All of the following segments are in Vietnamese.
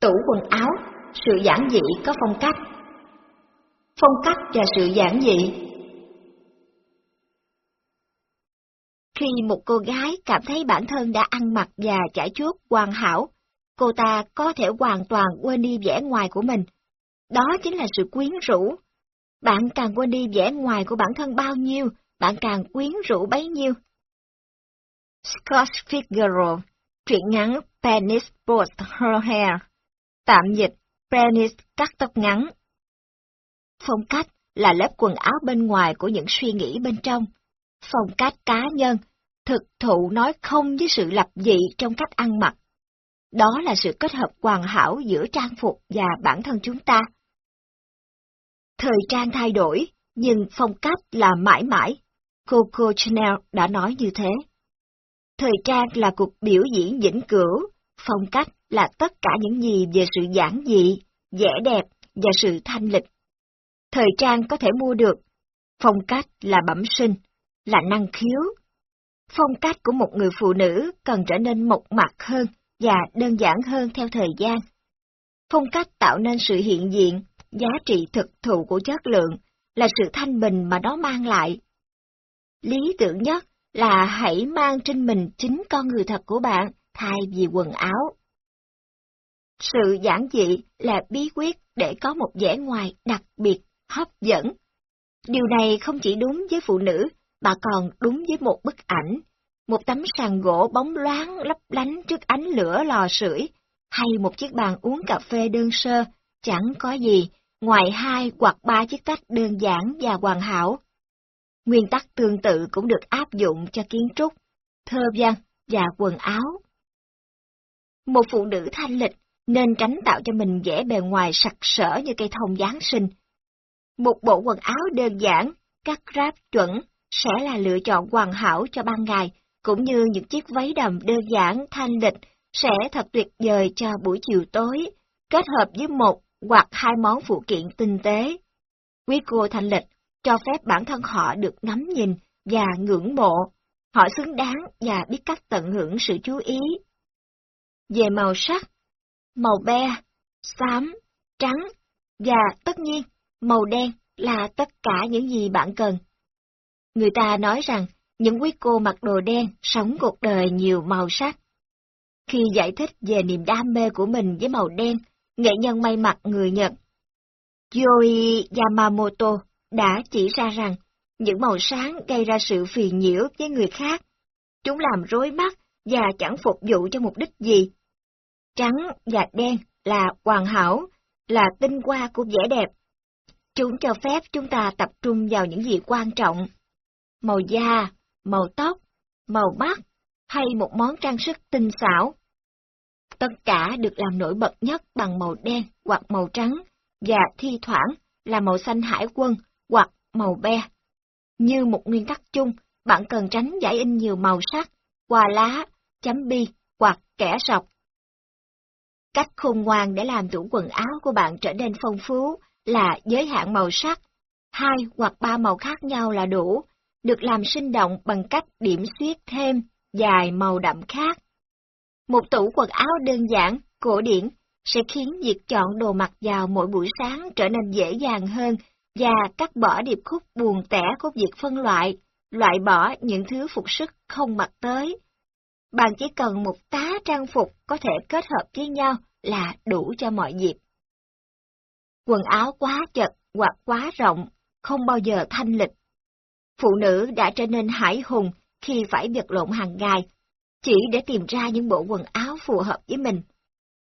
Tủ quần áo, sự giản dị có phong cách. Phong cách và sự giản dị Khi một cô gái cảm thấy bản thân đã ăn mặc và chải chuốt hoàn hảo, cô ta có thể hoàn toàn quên đi vẻ ngoài của mình. Đó chính là sự quyến rũ. Bạn càng quên đi vẻ ngoài của bản thân bao nhiêu, bạn càng quyến rũ bấy nhiêu. Scott Fitzgerald, truyện ngắn Penis Bought Her Hair, tạm dịch Penis cắt tóc ngắn. Phong cách là lớp quần áo bên ngoài của những suy nghĩ bên trong. Phong cách cá nhân, thực thụ nói không với sự lập dị trong cách ăn mặc. Đó là sự kết hợp hoàn hảo giữa trang phục và bản thân chúng ta. Thời trang thay đổi, nhưng phong cách là mãi mãi. Coco Chanel đã nói như thế. Thời trang là cuộc biểu diễn vĩnh cửu, phong cách là tất cả những gì về sự giản dị, vẻ đẹp và sự thanh lịch. Thời trang có thể mua được, phong cách là bẩm sinh, là năng khiếu. Phong cách của một người phụ nữ cần trở nên mộc mạc hơn và đơn giản hơn theo thời gian. Phong cách tạo nên sự hiện diện, giá trị thực thụ của chất lượng, là sự thanh bình mà nó mang lại. Lý tưởng nhất là hãy mang trên mình chính con người thật của bạn thay vì quần áo. Sự giản dị là bí quyết để có một vẻ ngoài đặc biệt, hấp dẫn. Điều này không chỉ đúng với phụ nữ, mà còn đúng với một bức ảnh, một tấm sàn gỗ bóng loáng lấp lánh trước ánh lửa lò sưởi, hay một chiếc bàn uống cà phê đơn sơ, chẳng có gì ngoài hai hoặc ba chiếc tách đơn giản và hoàn hảo. Nguyên tắc tương tự cũng được áp dụng cho kiến trúc, thơ văn và quần áo. Một phụ nữ thanh lịch nên tránh tạo cho mình vẻ bề ngoài sặc sỡ như cây thông Giáng sinh. Một bộ quần áo đơn giản, cắt ráp chuẩn sẽ là lựa chọn hoàn hảo cho ban ngày, cũng như những chiếc váy đầm đơn giản thanh lịch sẽ thật tuyệt vời cho buổi chiều tối, kết hợp với một hoặc hai món phụ kiện tinh tế. Quý cô thanh lịch cho phép bản thân họ được ngắm nhìn và ngưỡng mộ. Họ xứng đáng và biết cách tận hưởng sự chú ý. Về màu sắc, màu be, xám, trắng và tất nhiên màu đen là tất cả những gì bạn cần. Người ta nói rằng những quý cô mặc đồ đen sống cuộc đời nhiều màu sắc. Khi giải thích về niềm đam mê của mình với màu đen, nghệ nhân may mặc người Nhật Yoi Yamamoto đã chỉ ra rằng những màu sáng gây ra sự phiền nhiễu với người khác. Chúng làm rối mắt và chẳng phục vụ cho mục đích gì. Trắng và đen là hoàn hảo, là tinh hoa của vẻ đẹp. Chúng cho phép chúng ta tập trung vào những gì quan trọng. Màu da, màu tóc, màu mắt, hay một món trang sức tinh xảo. Tất cả được làm nổi bật nhất bằng màu đen hoặc màu trắng, và thi thoảng là màu xanh hải quân hoặc màu be. Như một nguyên tắc chung, bạn cần tránh giải in nhiều màu sắc, hoa lá, chấm bi hoặc kẻ sọc. Cách khôn ngoan để làm tủ quần áo của bạn trở nên phong phú là giới hạn màu sắc. Hai hoặc ba màu khác nhau là đủ, được làm sinh động bằng cách điểm xuyết thêm dài màu đậm khác. Một tủ quần áo đơn giản, cổ điển sẽ khiến việc chọn đồ mặc vào mỗi buổi sáng trở nên dễ dàng hơn và cắt bỏ điệp khúc buồn tẻ của việc phân loại, loại bỏ những thứ phục sức không mặc tới. Bạn chỉ cần một tá trang phục có thể kết hợp với nhau là đủ cho mọi dịp. Quần áo quá chật hoặc quá rộng, không bao giờ thanh lịch. Phụ nữ đã trở nên hải hùng khi phải vật lộn hàng ngày, chỉ để tìm ra những bộ quần áo phù hợp với mình.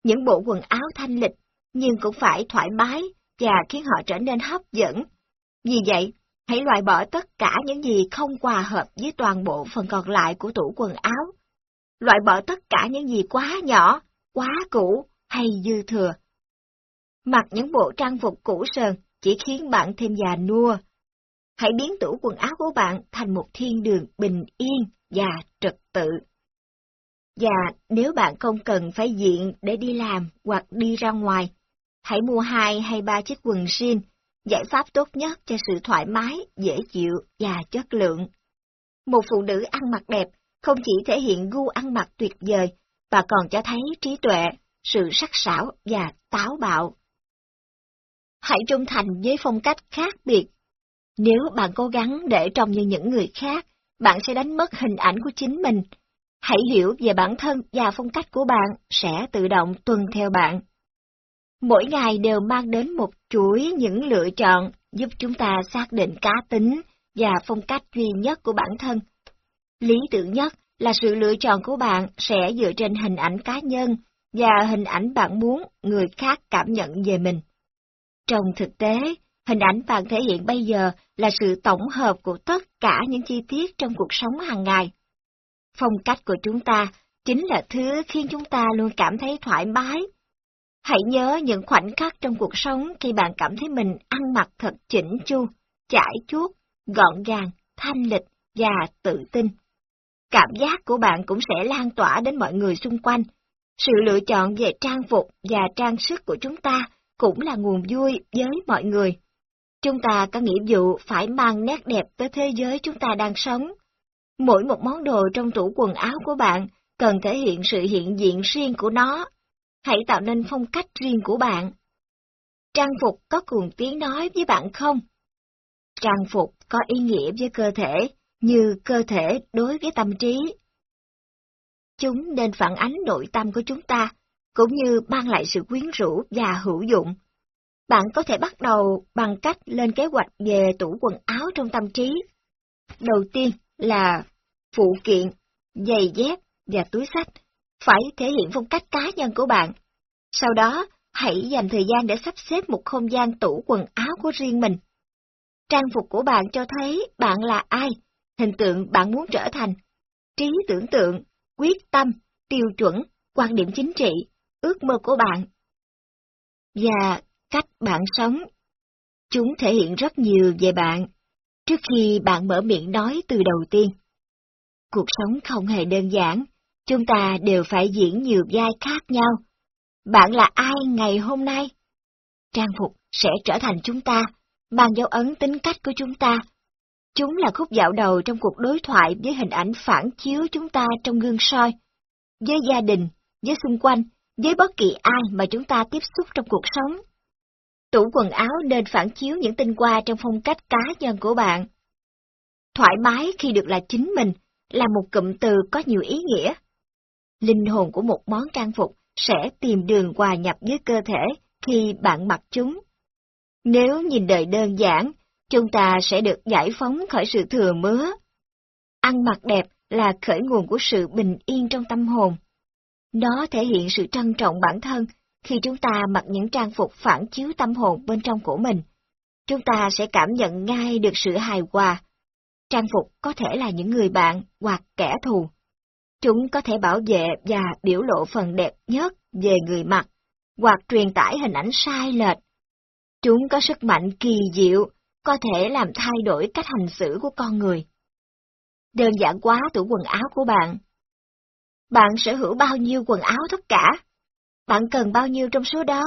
Những bộ quần áo thanh lịch, nhưng cũng phải thoải mái và khiến họ trở nên hấp dẫn. Vì vậy, hãy loại bỏ tất cả những gì không hòa hợp với toàn bộ phần còn lại của tủ quần áo. Loại bỏ tất cả những gì quá nhỏ, quá cũ hay dư thừa. Mặc những bộ trang phục cũ sờn chỉ khiến bạn thêm già nua. Hãy biến tủ quần áo của bạn thành một thiên đường bình yên và trật tự. Và nếu bạn không cần phải diện để đi làm hoặc đi ra ngoài, hãy mua hai hay ba chiếc quần jean, giải pháp tốt nhất cho sự thoải mái, dễ chịu và chất lượng. Một phụ nữ ăn mặc đẹp không chỉ thể hiện gu ăn mặc tuyệt vời, mà còn cho thấy trí tuệ, sự sắc sảo và táo bạo. Hãy trung thành với phong cách khác biệt. Nếu bạn cố gắng để trông như những người khác, bạn sẽ đánh mất hình ảnh của chính mình. Hãy hiểu về bản thân và phong cách của bạn sẽ tự động tuân theo bạn. Mỗi ngày đều mang đến một chuỗi những lựa chọn giúp chúng ta xác định cá tính và phong cách duy nhất của bản thân. Lý tưởng nhất là sự lựa chọn của bạn sẽ dựa trên hình ảnh cá nhân và hình ảnh bạn muốn người khác cảm nhận về mình. Trong thực tế, hình ảnh bạn thể hiện bây giờ là sự tổng hợp của tất cả những chi tiết trong cuộc sống hàng ngày. Phong cách của chúng ta chính là thứ khiến chúng ta luôn cảm thấy thoải mái. Hãy nhớ những khoảnh khắc trong cuộc sống khi bạn cảm thấy mình ăn mặc thật chỉnh chu, chải chuốt, gọn gàng, thanh lịch và tự tin. Cảm giác của bạn cũng sẽ lan tỏa đến mọi người xung quanh. Sự lựa chọn về trang phục và trang sức của chúng ta cũng là nguồn vui với mọi người. Chúng ta có nghĩa vụ phải mang nét đẹp tới thế giới chúng ta đang sống. Mỗi một món đồ trong tủ quần áo của bạn cần thể hiện sự hiện diện riêng của nó. Hãy tạo nên phong cách riêng của bạn. Trang phục có cùng tiếng nói với bạn không? Trang phục có ý nghĩa với cơ thể, như cơ thể đối với tâm trí. Chúng nên phản ánh nội tâm của chúng ta, cũng như mang lại sự quyến rũ và hữu dụng. Bạn có thể bắt đầu bằng cách lên kế hoạch về tủ quần áo trong tâm trí. Đầu tiên là phụ kiện, giày dép và túi sách, phải thể hiện phong cách cá nhân của bạn. Sau đó, hãy dành thời gian để sắp xếp một không gian tủ quần áo của riêng mình. Trang phục của bạn cho thấy bạn là ai, hình tượng bạn muốn trở thành, trí tưởng tượng, quyết tâm, tiêu chuẩn, quan điểm chính trị, ước mơ của bạn. Và cách bạn sống. Chúng thể hiện rất nhiều về bạn, trước khi bạn mở miệng nói từ đầu tiên. Cuộc sống không hề đơn giản, chúng ta đều phải diễn nhiều vai khác nhau. Bạn là ai ngày hôm nay? Trang phục sẽ trở thành chúng ta, mang dấu ấn tính cách của chúng ta. Chúng là khúc dạo đầu trong cuộc đối thoại với hình ảnh phản chiếu chúng ta trong gương soi, với gia đình, với xung quanh, với bất kỳ ai mà chúng ta tiếp xúc trong cuộc sống. Tủ quần áo nên phản chiếu những tinh hoa trong phong cách cá nhân của bạn. Thoải mái khi được là chính mình là một cụm từ có nhiều ý nghĩa. Linh hồn của một món trang phục sẽ tìm đường hòa nhập với cơ thể khi bạn mặc chúng. Nếu nhìn đời đơn giản, chúng ta sẽ được giải phóng khỏi sự thừa mứa. Ăn mặc đẹp là khởi nguồn của sự bình yên trong tâm hồn. Nó thể hiện sự trân trọng bản thân khi chúng ta mặc những trang phục phản chiếu tâm hồn bên trong của mình. Chúng ta sẽ cảm nhận ngay được sự hài hòa. Trang phục có thể là những người bạn hoặc kẻ thù. Chúng có thể bảo vệ và biểu lộ phần đẹp nhất về người mặc, hoặc truyền tải hình ảnh sai lệch. Chúng có sức mạnh kỳ diệu, có thể làm thay đổi cách hành xử của con người. Đơn giản quá tủ quần áo của bạn. Bạn sở hữu bao nhiêu quần áo tất cả? Bạn cần bao nhiêu trong số đó?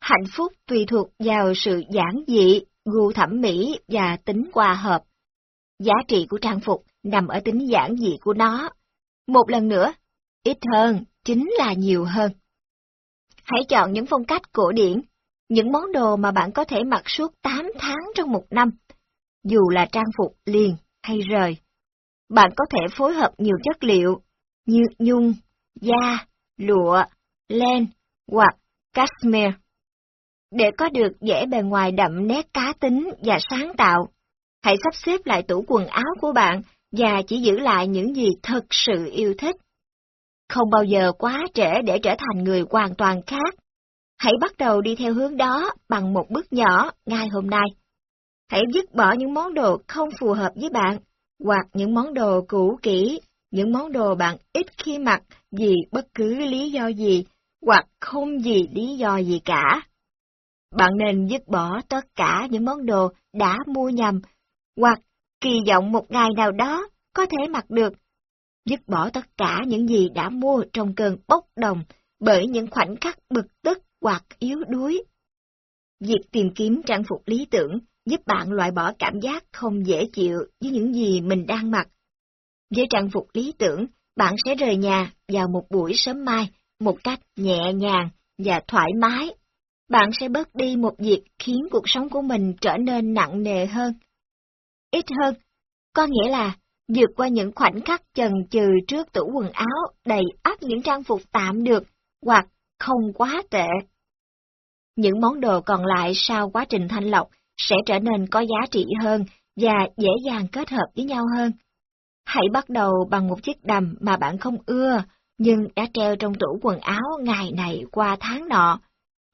Hạnh phúc tùy thuộc vào sự giản dị, gu thẩm mỹ và tính hòa hợp. Giá trị của trang phục nằm ở tính giản dị của nó. Một lần nữa, ít hơn chính là nhiều hơn. Hãy chọn những phong cách cổ điển, những món đồ mà bạn có thể mặc suốt 8 tháng trong một năm, dù là trang phục liền hay rời. Bạn có thể phối hợp nhiều chất liệu như nhung, da, lụa, len hoặc cashmere. Để có được vẻ bề ngoài đậm nét cá tính và sáng tạo, hãy sắp xếp lại tủ quần áo của bạn và chỉ giữ lại những gì thật sự yêu thích. Không bao giờ quá trễ để trở thành người hoàn toàn khác. Hãy bắt đầu đi theo hướng đó bằng một bước nhỏ ngay hôm nay. Hãy dứt bỏ những món đồ không phù hợp với bạn, hoặc những món đồ cũ kỹ, những món đồ bạn ít khi mặc vì bất cứ lý do gì, hoặc không vì lý do gì cả. Bạn nên dứt bỏ tất cả những món đồ đã mua nhầm, hoặc kỳ vọng một ngày nào đó có thể mặc được. Dứt bỏ tất cả những gì đã mua trong cơn bốc đồng bởi những khoảnh khắc bực tức hoặc yếu đuối. Việc tìm kiếm trang phục lý tưởng giúp bạn loại bỏ cảm giác không dễ chịu với những gì mình đang mặc. Với trang phục lý tưởng, bạn sẽ rời nhà vào một buổi sớm mai một cách nhẹ nhàng và thoải mái, bạn sẽ bớt đi một việc khiến cuộc sống của mình trở nên nặng nề hơn. Ít hơn, có nghĩa là vượt qua những khoảnh khắc chần chừ trước tủ quần áo đầy ắp những trang phục tạm được hoặc không quá tệ. Những món đồ còn lại sau quá trình thanh lọc sẽ trở nên có giá trị hơn và dễ dàng kết hợp với nhau hơn. Hãy bắt đầu bằng một chiếc đầm mà bạn không ưa, nhưng đã treo trong tủ quần áo ngày này qua tháng nọ.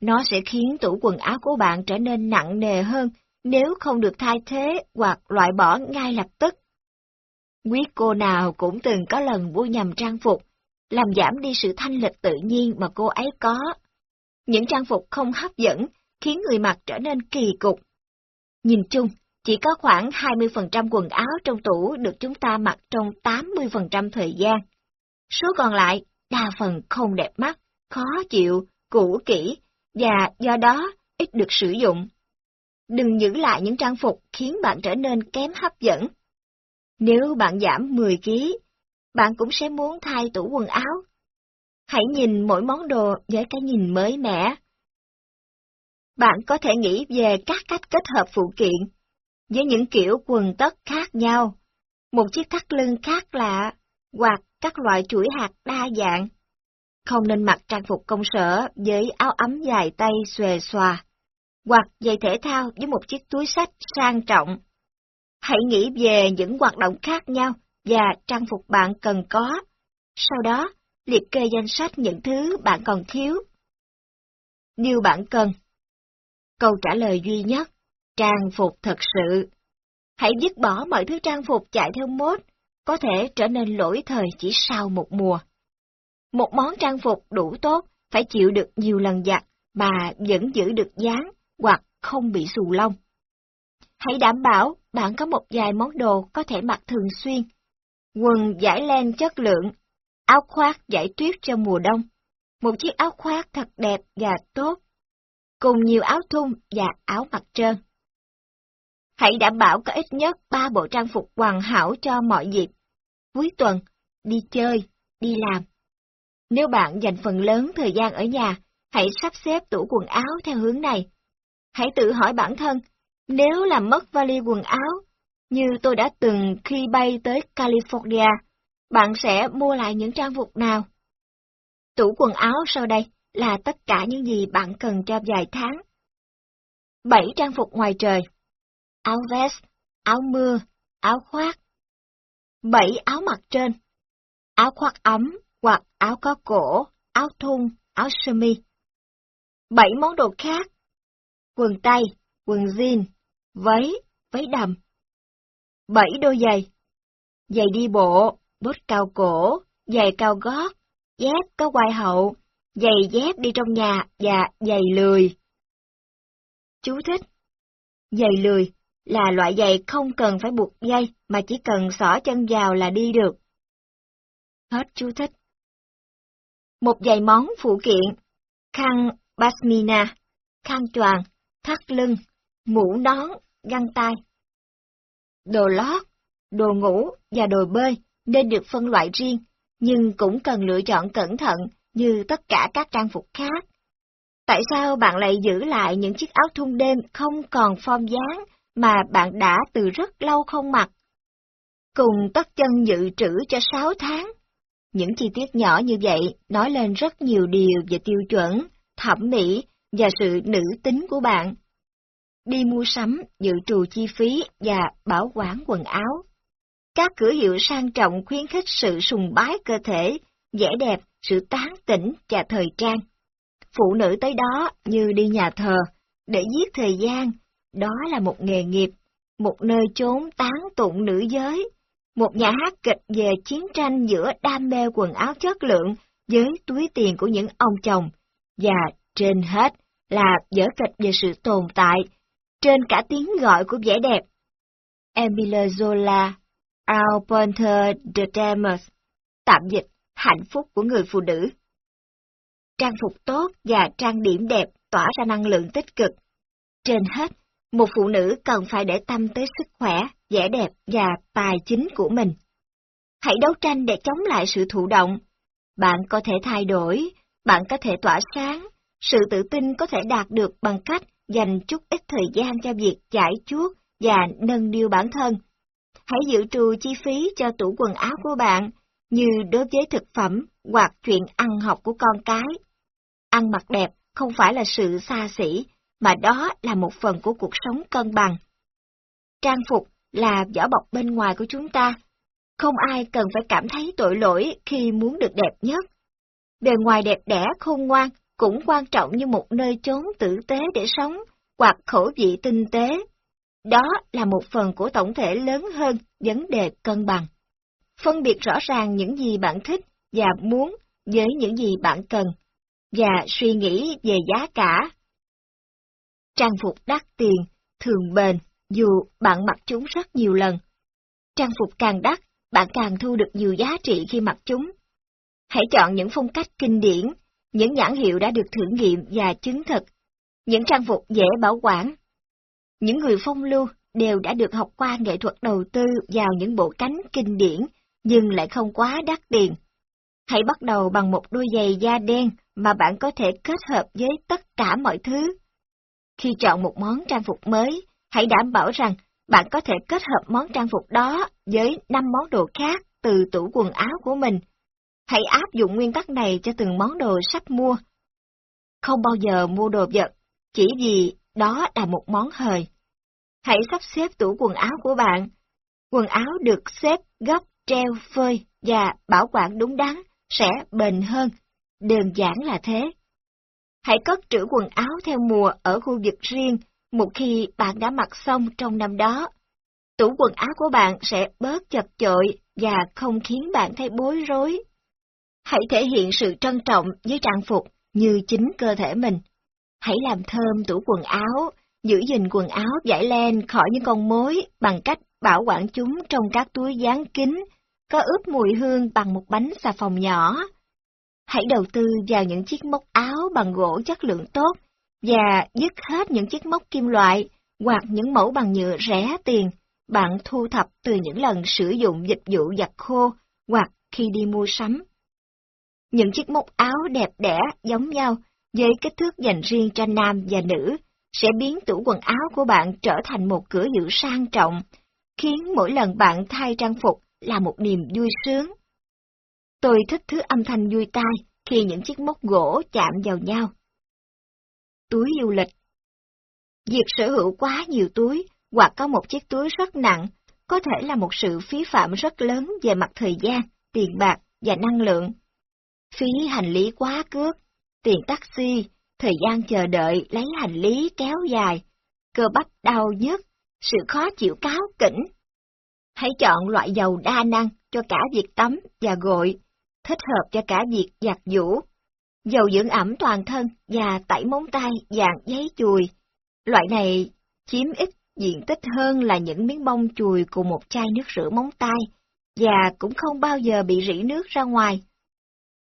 Nó sẽ khiến tủ quần áo của bạn trở nên nặng nề hơn nếu không được thay thế hoặc loại bỏ ngay lập tức. Quý cô nào cũng từng có lần vui nhầm trang phục, làm giảm đi sự thanh lịch tự nhiên mà cô ấy có. Những trang phục không hấp dẫn khiến người mặc trở nên kỳ cục. Nhìn chung, chỉ có khoảng 20% quần áo trong tủ được chúng ta mặc trong 80% thời gian. Số còn lại, đa phần không đẹp mắt, khó chịu, cũ kỹ, và do đó ít được sử dụng. Đừng giữ lại những trang phục khiến bạn trở nên kém hấp dẫn. Nếu bạn giảm 10 kg, bạn cũng sẽ muốn thay tủ quần áo. Hãy nhìn mỗi món đồ với cái nhìn mới mẻ. Bạn có thể nghĩ về các cách kết hợp phụ kiện, với những kiểu quần tất khác nhau, một chiếc thắt lưng khác lạ, hoặc các loại chuỗi hạt đa dạng. Không nên mặc trang phục công sở với áo ấm dài tay xòe xòa, hoặc giày thể thao với một chiếc túi sách sang trọng. Hãy nghĩ về những hoạt động khác nhau và trang phục bạn cần có. Sau đó, liệt kê danh sách những thứ bạn còn thiếu. Điều bạn cần Câu trả lời duy nhất, trang phục thật sự. Hãy dứt bỏ mọi thứ trang phục chạy theo mốt, có thể trở nên lỗi thời chỉ sau một mùa. Một món trang phục đủ tốt, phải chịu được nhiều lần giặt mà vẫn giữ được dáng hoặc không bị xù lông. Hãy đảm bảo bạn có một vài món đồ có thể mặc thường xuyên. Quần giải len chất lượng, áo khoác giải tuyết cho mùa đông, một chiếc áo khoác thật đẹp và tốt, cùng nhiều áo thun và áo mặt trơn. Hãy đảm bảo có ít nhất ba bộ trang phục hoàn hảo cho mọi dịp. Cuối tuần, đi chơi, đi làm. Nếu bạn dành phần lớn thời gian ở nhà, hãy sắp xếp tủ quần áo theo hướng này. Hãy tự hỏi bản thân, nếu làm mất vali quần áo, như tôi đã từng khi bay tới California, bạn sẽ mua lại những trang phục nào? Tủ quần áo sau đây là tất cả những gì bạn cần cho vài tháng. 7 trang phục ngoài trời Áo vest, áo mưa, áo khoác. 7 áo mặc trên Áo khoác ấm hoặc áo có cổ, áo thun, áo sơ mi. 7 món đồ khác Quần tay, quần jean, váy, váy đầm. 7 đôi giày Giày đi bộ, bốt cao cổ, giày cao gót, dép có quai hậu, giày dép đi trong nhà và giày lười. Chú thích Giày lười là loại giày không cần phải buộc dây mà chỉ cần xỏ chân vào là đi được. Hết chú thích. Một giày món phụ kiện, khăn basmina, khăn choàng, thắt lưng, mũ nón, găng tay. Đồ lót, đồ ngủ và đồ bơi nên được phân loại riêng, nhưng cũng cần lựa chọn cẩn thận như tất cả các trang phục khác. Tại sao bạn lại giữ lại những chiếc áo thun đêm không còn form dáng mà bạn đã từ rất lâu không mặc? Cùng tất chân dự trữ cho 6 tháng. Những chi tiết nhỏ như vậy nói lên rất nhiều điều về tiêu chuẩn, thẩm mỹ và sự nữ tính của bạn. Đi mua sắm, dự trù chi phí và bảo quản quần áo. Các cửa hiệu sang trọng khuyến khích sự sùng bái cơ thể, vẻ đẹp, sự tán tỉnh và thời trang. Phụ nữ tới đó như đi nhà thờ, để giết thời gian, đó là một nghề nghiệp, một nơi chốn tán tụng nữ giới, một nhà hát kịch về chiến tranh giữa đam mê quần áo chất lượng với túi tiền của những ông chồng, và trên hết là vở kịch về sự tồn tại, trên cả tiếng gọi của vẻ đẹp. Emile Zola, Al Pointer de Demus, tạm dịch, hạnh phúc của người phụ nữ. Trang phục tốt và trang điểm đẹp tỏa ra năng lượng tích cực. Trên hết, một phụ nữ cần phải để tâm tới sức khỏe, vẻ đẹp và tài chính của mình. Hãy đấu tranh để chống lại sự thụ động. Bạn có thể thay đổi, bạn có thể tỏa sáng, sự tự tin có thể đạt được bằng cách dành chút ít thời gian cho việc chải chuốt và nâng niu bản thân. Hãy dự trù chi phí cho tủ quần áo của bạn, như đối với thực phẩm hoặc chuyện ăn học của con cái. Ăn mặc đẹp không phải là sự xa xỉ, mà đó là một phần của cuộc sống cân bằng. Trang phục là vỏ bọc bên ngoài của chúng ta. Không ai cần phải cảm thấy tội lỗi khi muốn được đẹp nhất. Bề ngoài đẹp đẽ khôn ngoan cũng quan trọng như một nơi trốn tử tế để sống, hoặc khẩu vị tinh tế. Đó là một phần của tổng thể lớn hơn vấn đề cân bằng. Phân biệt rõ ràng những gì bạn thích và muốn với những gì bạn cần, và suy nghĩ về giá cả. Trang phục đắt tiền, thường bền, dù bạn mặc chúng rất nhiều lần. Trang phục càng đắt, bạn càng thu được nhiều giá trị khi mặc chúng. Hãy chọn những phong cách kinh điển, những nhãn hiệu đã được thử nghiệm và chứng thực, những trang phục dễ bảo quản. Những người phong lưu đều đã được học qua nghệ thuật đầu tư vào những bộ cánh kinh điển, nhưng lại không quá đắt tiền. Hãy bắt đầu bằng một đôi giày da đen mà bạn có thể kết hợp với tất cả mọi thứ. Khi chọn một món trang phục mới, hãy đảm bảo rằng bạn có thể kết hợp món trang phục đó với năm món đồ khác từ tủ quần áo của mình. Hãy áp dụng nguyên tắc này cho từng món đồ sắp mua. Không bao giờ mua đồ vật, chỉ vì đó là một món hời. Hãy sắp xếp tủ quần áo của bạn. Quần áo được xếp, gấp, treo, phơi và bảo quản đúng đắn sẽ bền hơn. Đơn giản là thế. Hãy cất trữ quần áo theo mùa ở khu vực riêng một khi bạn đã mặc xong trong năm đó. Tủ quần áo của bạn sẽ bớt chật chội và không khiến bạn thấy bối rối. Hãy thể hiện sự trân trọng với trang phục như chính cơ thể mình. Hãy làm thơm tủ quần áo, giữ gìn quần áo giải len khỏi những con mối bằng cách bảo quản chúng trong các túi dán kín, có ướp mùi hương bằng một bánh xà phòng nhỏ. Hãy đầu tư vào những chiếc móc áo bằng gỗ chất lượng tốt và dứt hết những chiếc móc kim loại hoặc những mẫu bằng nhựa rẻ tiền bạn thu thập từ những lần sử dụng dịch vụ giặt khô hoặc khi đi mua sắm. Những chiếc móc áo đẹp đẽ giống nhau với kích thước dành riêng cho nam và nữ sẽ biến tủ quần áo của bạn trở thành một cửa hiệu sang trọng, khiến mỗi lần bạn thay trang phục là một niềm vui sướng. Tôi thích thứ âm thanh vui tai khi những chiếc móc gỗ chạm vào nhau. Túi du lịch Việc sở hữu quá nhiều túi hoặc có một chiếc túi rất nặng có thể là một sự phí phạm rất lớn về mặt thời gian, tiền bạc và năng lượng. Phí hành lý quá cước, tiền taxi, thời gian chờ đợi lấy hành lý kéo dài, cơ bắp đau nhức, sự khó chịu cáo kỉnh. Hãy chọn loại dầu đa năng cho cả việc tắm và gội, thích hợp cho cả việc giặt giũ. Dầu dưỡng ẩm toàn thân và tẩy móng tay dạng giấy chùi. Loại này chiếm ít diện tích hơn là những miếng bông chùi cùng một chai nước rửa móng tay, và cũng không bao giờ bị rỉ nước ra ngoài.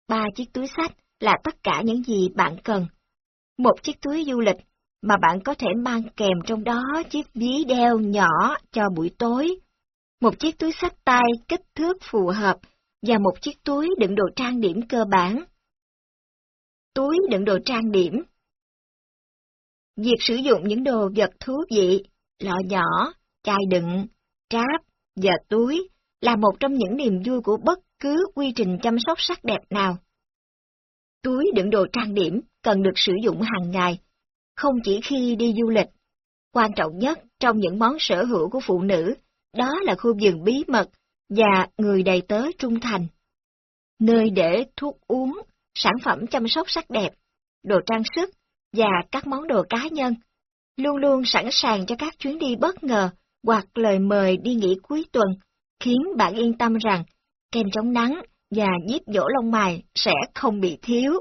Ba chiếc túi sách là tất cả những gì bạn cần. Một chiếc túi du lịch mà bạn có thể mang kèm trong đó chiếc ví đeo nhỏ cho buổi tối, một chiếc túi sách tay kích thước phù hợp và một chiếc túi đựng đồ trang điểm cơ bản. Túi đựng đồ trang điểm Việc sử dụng những đồ vật thú vị, lọ nhỏ, chai đựng, tráp và túi là một trong những niềm vui của bất cứ quy trình chăm sóc sắc đẹp nào. Túi đựng đồ trang điểm cần được sử dụng hàng ngày, không chỉ khi đi du lịch. Quan trọng nhất trong những món sở hữu của phụ nữ, đó là khu vườn bí mật và người đầy tớ trung thành. Nơi để thuốc uống, sản phẩm chăm sóc sắc đẹp, đồ trang sức và các món đồ cá nhân, luôn luôn sẵn sàng cho các chuyến đi bất ngờ hoặc lời mời đi nghỉ cuối tuần, khiến bạn yên tâm rằng kem chống nắng và nhiếp dỗ lông mày sẽ không bị thiếu.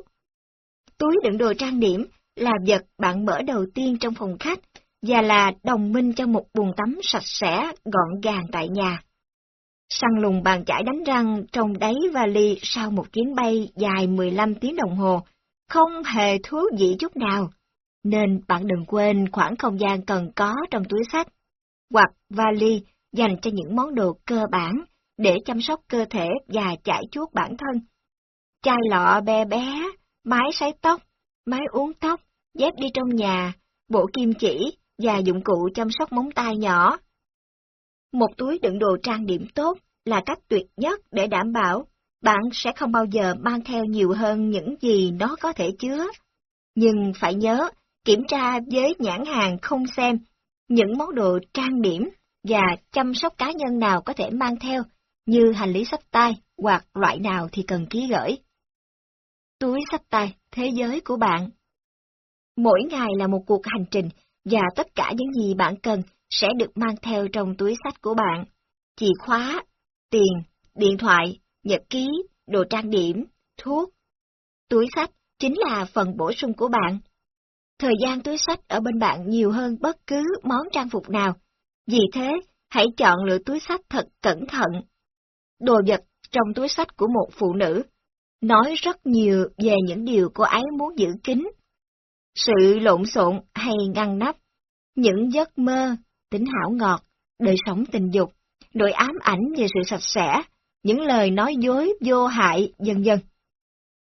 Túi đựng đồ trang điểm là vật bạn mở đầu tiên trong phòng khách và là đồng minh cho một buồng tắm sạch sẽ, gọn gàng tại nhà. Săn lùng bàn chải đánh răng trong đáy vali sau một chuyến bay dài 15 tiếng đồng hồ, không hề thú vị chút nào, nên bạn đừng quên khoảng không gian cần có trong túi sách, hoặc vali dành cho những món đồ cơ bản để chăm sóc cơ thể và chải chuốt bản thân. Chai lọ bé bé, máy sấy tóc, máy uống tóc, dép đi trong nhà, bộ kim chỉ và dụng cụ chăm sóc móng tay nhỏ. Một túi đựng đồ trang điểm tốt là cách tuyệt nhất để đảm bảo bạn sẽ không bao giờ mang theo nhiều hơn những gì nó có thể chứa. Nhưng phải nhớ, kiểm tra với nhãn hàng không xem những món đồ trang điểm và chăm sóc cá nhân nào có thể mang theo, như hành lý sách tay hoặc loại nào thì cần ký gửi. Túi sách tay, thế giới của bạn Mỗi ngày là một cuộc hành trình, và tất cả những gì bạn cần sẽ được mang theo trong túi sách của bạn. Chìa khóa, tiền, điện thoại, nhật ký, đồ trang điểm, thuốc. Túi sách chính là phần bổ sung của bạn. Thời gian túi sách ở bên bạn nhiều hơn bất cứ món trang phục nào. Vì thế, hãy chọn lựa túi sách thật cẩn thận. Đồ vật trong túi sách của một phụ nữ nói rất nhiều về những điều cô ấy muốn giữ kín. Sự lộn xộn hay ngăn nắp, những giấc mơ, tính hảo ngọt, đời sống tình dục, nỗi ám ảnh về sự sạch sẽ, những lời nói dối vô hại, dần dần.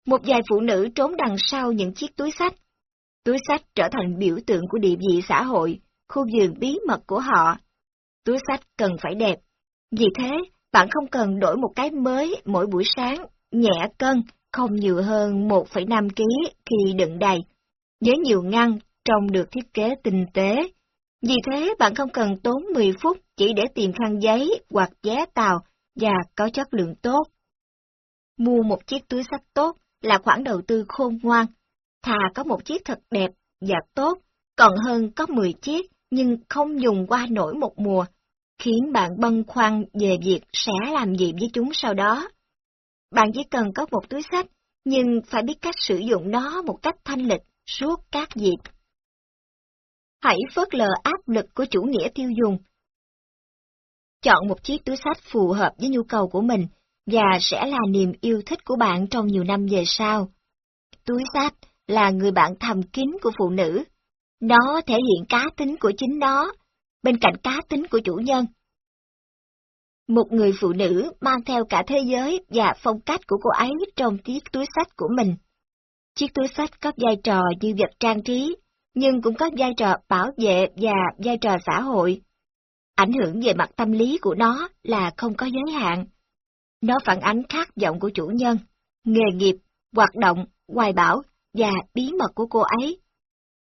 Một vài phụ nữ trốn đằng sau những chiếc túi sách. Túi sách trở thành biểu tượng của địa vị xã hội, khu vườn bí mật của họ. Túi sách cần phải đẹp. Vì thế, bạn không cần đổi một cái mới mỗi buổi sáng, nhẹ cân, không nhiều hơn 1,5 kg khi đựng đầy. Với nhiều ngăn, trông được thiết kế tinh tế. Vì thế, bạn không cần tốn 10 phút chỉ để tìm khăn giấy hoặc vé tàu và có chất lượng tốt. Mua một chiếc túi sách tốt là khoản đầu tư khôn ngoan, thà có một chiếc thật đẹp và tốt, còn hơn có 10 chiếc nhưng không dùng qua nổi một mùa, khiến bạn băn khoăn về việc sẽ làm gì với chúng sau đó. Bạn chỉ cần có một túi sách, nhưng phải biết cách sử dụng nó một cách thanh lịch suốt các dịp. Hãy phớt lờ áp lực của chủ nghĩa tiêu dùng Chọn một chiếc túi sách phù hợp với nhu cầu của mình và sẽ là niềm yêu thích của bạn trong nhiều năm về sau. Túi sách là người bạn thầm kín của phụ nữ. Nó thể hiện cá tính của chính nó, bên cạnh cá tính của chủ nhân. Một người phụ nữ mang theo cả thế giới và phong cách của cô ấy trong chiếc túi sách của mình. Chiếc túi sách có vai trò như vật trang trí, nhưng cũng có vai trò bảo vệ và vai trò xã hội. Ảnh hưởng về mặt tâm lý của nó là không có giới hạn. Nó phản ánh khát vọng của chủ nhân, nghề nghiệp, hoạt động, hoài bảo và bí mật của cô ấy.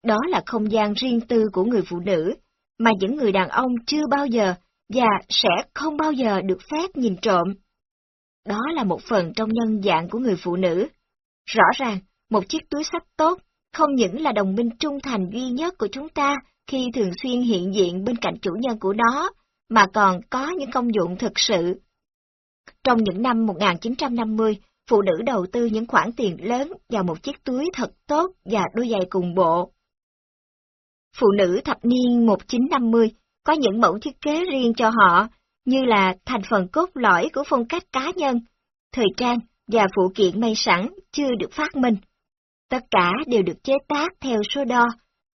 Đó là không gian riêng tư của người phụ nữ, mà những người đàn ông chưa bao giờ và sẽ không bao giờ được phép nhìn trộm. Đó là một phần trong nhân dạng của người phụ nữ. Rõ ràng, một chiếc túi sách tốt không những là đồng minh trung thành duy nhất của chúng ta khi thường xuyên hiện diện bên cạnh chủ nhân của nó, mà còn có những công dụng thực sự. Trong những năm 1950, phụ nữ đầu tư những khoản tiền lớn vào một chiếc túi thật tốt và đôi giày cùng bộ. Phụ nữ thập niên 1950 có những mẫu thiết kế riêng cho họ, như là thành phần cốt lõi của phong cách cá nhân, thời trang và phụ kiện may sẵn chưa được phát minh. Tất cả đều được chế tác theo số đo,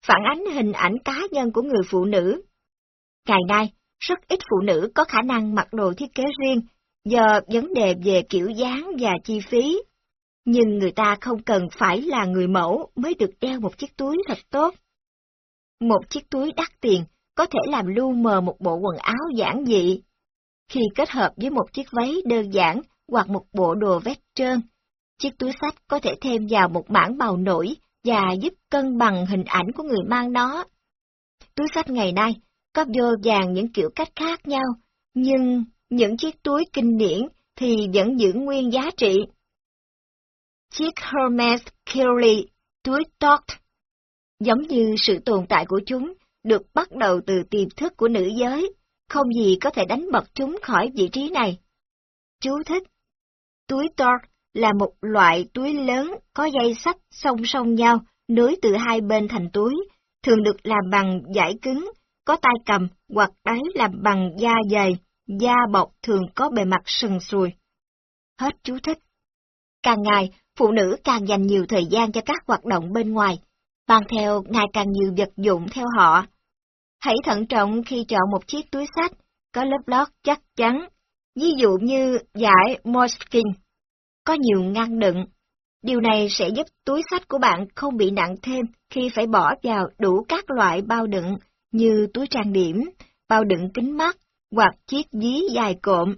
phản ánh hình ảnh cá nhân của người phụ nữ. Ngày nay, rất ít phụ nữ có khả năng mặc đồ thiết kế riêng do vấn đề về kiểu dáng và chi phí. Nhưng người ta không cần phải là người mẫu mới được đeo một chiếc túi thật tốt. Một chiếc túi đắt tiền có thể làm lu mờ một bộ quần áo giản dị. Khi kết hợp với một chiếc váy đơn giản hoặc một bộ đồ vest trơn, chiếc túi sách có thể thêm vào một mảng màu nổi và giúp cân bằng hình ảnh của người mang nó. Túi sách ngày nay có vô vàng những kiểu cách khác nhau, nhưng những chiếc túi kinh điển thì vẫn giữ nguyên giá trị. Chiếc Hermes Kelly túi Todd, giống như sự tồn tại của chúng, được bắt đầu từ tiềm thức của nữ giới, không gì có thể đánh bật chúng khỏi vị trí này. Chú thích Túi Todd là một loại túi lớn có dây sắt song song nhau, nối từ hai bên thành túi, thường được làm bằng giải cứng, có tay cầm hoặc đáy làm bằng da dày, da bọc thường có bề mặt sừng sùi. Hết chú thích. Càng ngày, phụ nữ càng dành nhiều thời gian cho các hoạt động bên ngoài, mang theo ngày càng nhiều vật dụng theo họ. Hãy thận trọng khi chọn một chiếc túi sách, có lớp lót chắc chắn, ví dụ như giải Moleskine có nhiều ngăn đựng, Điều này sẽ giúp túi sách của bạn không bị nặng thêm khi phải bỏ vào đủ các loại bao đựng như túi trang điểm, bao đựng kính mắt hoặc chiếc dí dài cộm.